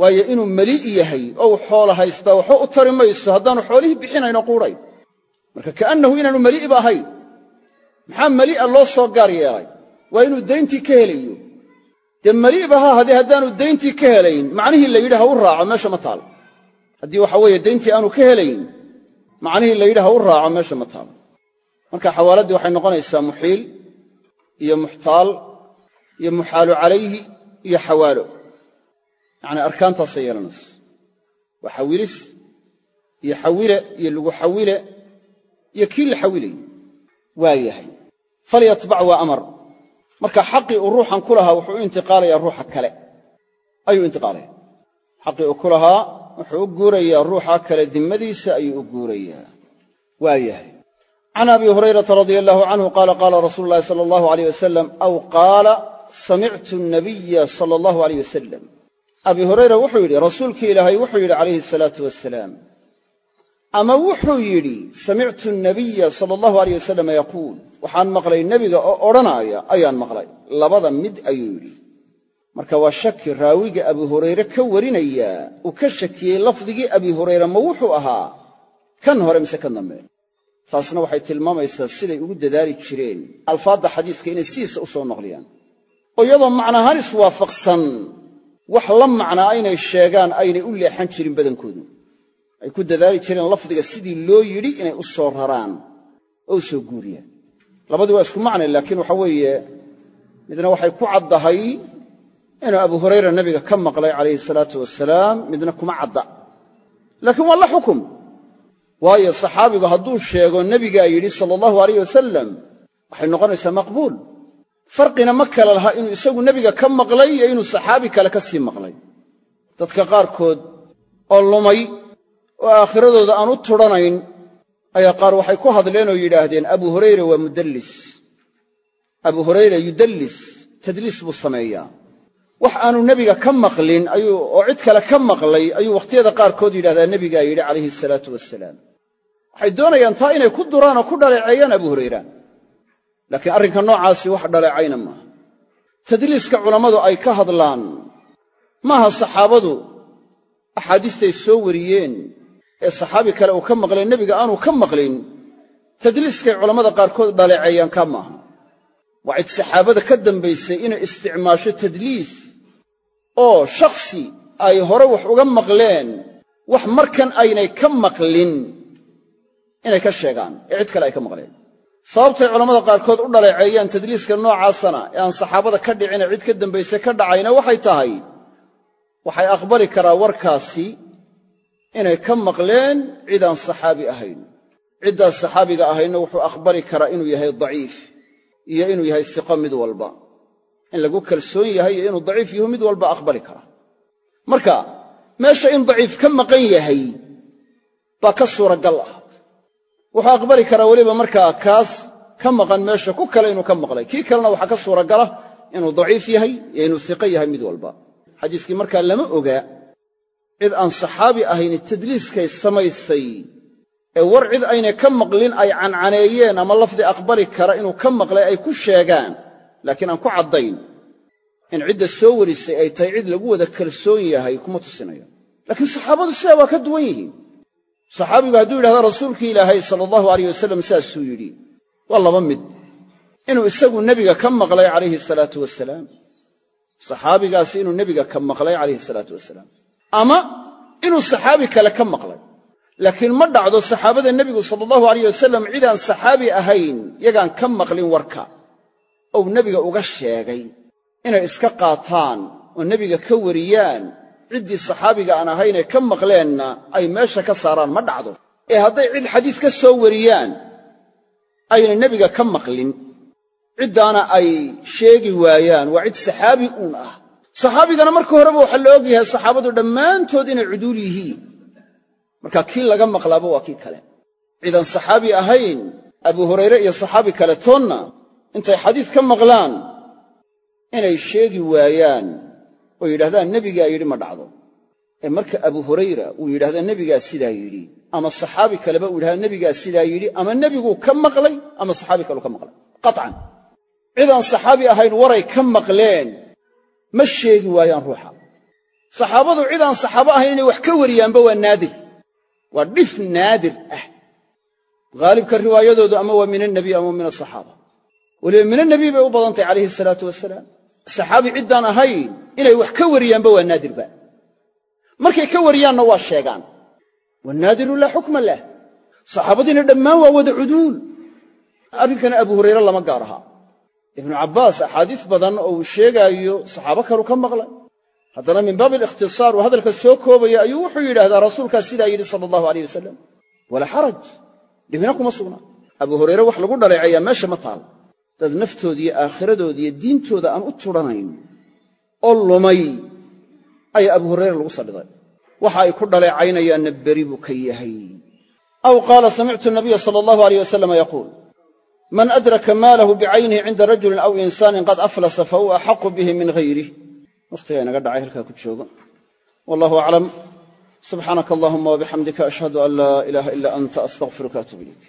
waayo inuu melii yahay oo uu xoola haystaa waxba u tari mayso haddaanu xoolihii bixinayno quudhayn marka ka'annahu inaanu meliiba ahayn maxaa melii'a loo soo gaar yeelay? Waa inuu dayntii ka helayo. Dee meliiba ha haddee haddaanu dayntii ka helayn macnihii la yidhi ha u raaco meesha ma taalo. Haddii waxa weeye dayntii aanu ka helayn macnihii la yidhi u raaco meesha ma taalo. Marka xawaaladdii waxay noqonaysaa muxiil iyo muxtaal iyo muxaalu calayhi iyo xawaalo yacnii arkaantaasay yeelanaysa waa xawilis iyo xawile iyo lagu xawile iyo kii la xawilayy waa yahay. Falyatbac waa amar. Marka xaqii uu ruuxan ku lahaa wuxuu u intiqaalayaa ruuxa kale. Ayuu intiqaalaya xaqii uu ku lahaa wuxuu u guurayaa ruuxa kale dimmadiisa ayuu u guurayaa. Waa yahay. Can abi hurayrata radia allahu canhu qaala qaala rasuulu llahi sala allahu aleyh wasalam aw qaala samictu nabiya sala allahu aleyh wasalam abi hurayra wuxuu yidhi rasuulkii ilaahay wuxuu yidhi calayhi asalaatu wasalaam ama wuxuu yidhi samictu nabiya sala allahu aleyh wasalam yaquul waxaan maqlay nebiga oo odhanaaya ayaan maqlay. Labada mid ayuu yidhi. Marka waa shaki raawiga abi hurayre ka warinayaa uu ka shakiyey lafdigii abi hurayre ma wuxuu ahaa kan hore mise kan dambe. Taasna waxay tilmaamaysaa siday ugu dadaali jireen alfaadda xadiiska inay sidiisa u soo naqliyaan oo iyadoo macnaahaan iswaafaqsan wax la macnaa aynay sheegaan aynay u leexan jirin badankoodu. Ay ku dadaali jireen lafdiga sidii loo yidhi inay u soo raraan oo u soo guuriyaan. Labadii waa isku macnay laakiin waxa weeye midna waxay ku caddahay inuu abu hurayra nebiga ka maqlay calayhi salaatu wasalaam midna kuma cadda. Laakiin waa la xukum. Waayo saxaabigu hadduu sheego nebigaa yidhi sala allahu alayh wasalam waxay noqonaysaa maqbuul farqina ma kale laha inuu isagu nebiga ka maqlay iyo inuu saxaabi kale ka sii maqlay. Dadka qaarkood oo lumay oo aakhiradooda aan u tudhanayn ayaa qaar waxay ku hadleen oo yidhaahdeen abu hurayra waa mudallis. Abu hurayra yudallis tadliis buu sameeyaa. Wax aanu nebiga ka maqlin ayuu oo cid kale ka maqlay ayuu wakhtiyada qaarkood yidhahdaa nebigaa yidhi calayhi salaatu wasalaam waxay doonayaan taa inay ku duraan oo ku dhaleeceeyaan abu hurayra laakiin arrinka noocaasi wax dhaleecayna maaha tadliiska culammadu ay ka hadlaan maaha saxaabadu axaadiistay soo wariyeen ee saxaabi kale uu ka maqlay nebiga aanu ka maqlin tadliiskay culammada qaarkood dhaleeceeyaan kaa maaha waa cid saxaabada ka dambaysay inay isticmaasho tadliis oo shakhsi ay hore wax uga maqleen wax markan aynay ka maqlin inay ka sheegaan ee cid kale ay ka maqleen sababtay culammada qaarkood u dhaleeceeyaan tadliiska noocaasana ee aan saxaabada ka dhicine cid ka dambayse ka dhacayna waxay tahay waxay aqbali karaa warkaasi inay ka maqleen cidaan saxaabi ahayn. Ciddaas saxaabiga ahaynna wuxuu aqbali karaa inuu yahay daciif iyo inuu yahay siqo mid walba. In lagu kalsoon yahay iyo inuu daciif yahu mid walba aqbali kara marka meesha in daciif ka maqan yahay baa ka suuragal ah wuxuu aqbali karaa weliba markaa kaas ka maqan meesha ku kale inuu ka maqlay. Kii kalena waxaa ka suuragala inuu daciif yahay iyo inuu siqo yahay mid walba. Xadiiskii markaa lama oga cid aan saxaabi ahayn tadliiskay samaysay ee war cid aynay ka maqlin ay cancaneeyeen ama lafdi aqbali kara inuu ka maqlay ay ku sheegaan. Laakiin aan ku caddayn in cidda soo warisay ay tahay cid lagu wada kalsoon yahay kuma tusinayo. Laakiin saxaabadu sidaa waa ka duwan yihiin saxaabigu hadduu yidhahdo rasuulkii ilaahay sala allahu alayh wasalam saasuu yidhi waa laba mid. Inuu isagu nebiga ka maqlay calayhi salaatu wasalaam saxaabigaasi inuu nebiga ka maqlay calayhi salaatu wasalaam ama inuu saxaabi kale ka maqlay. Laakiin ma dhacdo saxaabada nebigu sala allahu alayh wasalam cidaan saxaabi ahayn yagaan ka maqlin warka. Ou nebiga uga sheegay inay iska qaataan oo nebiga ka wariyaan ciddii saxaabiga aan ahaynee ka maqleenna ay meesha ka saaraan ma dhacdo. Ee hadday cid xadiis ka soo wariyaan ayna nebiga ka maqlin. Ciddaana ay sheegi waayaan waa cid saxaabi uun ah. Saxaabigana marka horeba waxaa la og yahay saxaabadu dhammaantood inay cuduul yihiin. Marka kii laga maqlaaba waa kii kale. Cidaan saxaabi ahayn abu hurayre iyo saxaabi kale toonna intay xadiis ka maqlaan inay sheegi waayaan oo yidhahdaan nebigaa yidhi ma dhacdo. Ee marka abu hurayra uu yidhahda nebigaa sidaa yidhi ama saxaabi kaleba uu yidhahda nebigaa sidaa yidhi ama nebiguu ka maqlay ama saxaabi kaleu ka maqlay. Qaطcan cidaan saxaabi ahayn waray ka maqleen ma sheegi waayaan ruuxa. Saxaabadu cidaan saxaabo ahayn inay wax ka wariyaanba waa naadir. Waa dhif naadir ah. Haalibka riwaayadoodu ama waa min annabiy ama min asaxaaba weliba min annabiy bay u badantay calayhi salaatu wasalaam saxaabi ciddaan ahayn inay wax ka wariyaanba waa naadirba markay ka wariyaanna waa sheegaan. Wanaadiru laa xukma lah. Saxaabadiina dhammaan waa wada cuduul. Arrinkana abu hurayre lama gaar ahaa. Ibnu cabbaas axaadiis badan oo uu sheegaayo saxaabo kalu ka maqlay. Haddana min baabi alikhtisaar uu hadalka soo koobaya ayuu wuxuu yidhahdaa rasuulkaas sidaa yidhi sala allahu alayh wasalam walaa xaraj dhibina kuma sugna. Abu hurayre wax lagu dhaleecayaa meesha ma taal dad naftoodiiyo aakhiradoodiiyo diintooda aan u tudhanayn oo lumay ayaa abu hurayre lagu salliday waxa ay ku dhaleecaynayaanna beri buu ka yahay. Aw qaala samictu nabiya sala allahu alayh wasalama yaquul man adraka maalahu bicaynihi cinda rajulin aw insaanin qad aflasa fa huwa axaqu bihi min hayrih wakhtigaa inaga dhacay halkaa ku joogo. Wallahu aclam subxaanaka allahuma wabixamdika ashhadu an laa ilaaha ila anta astaqfiruka atuub ilayk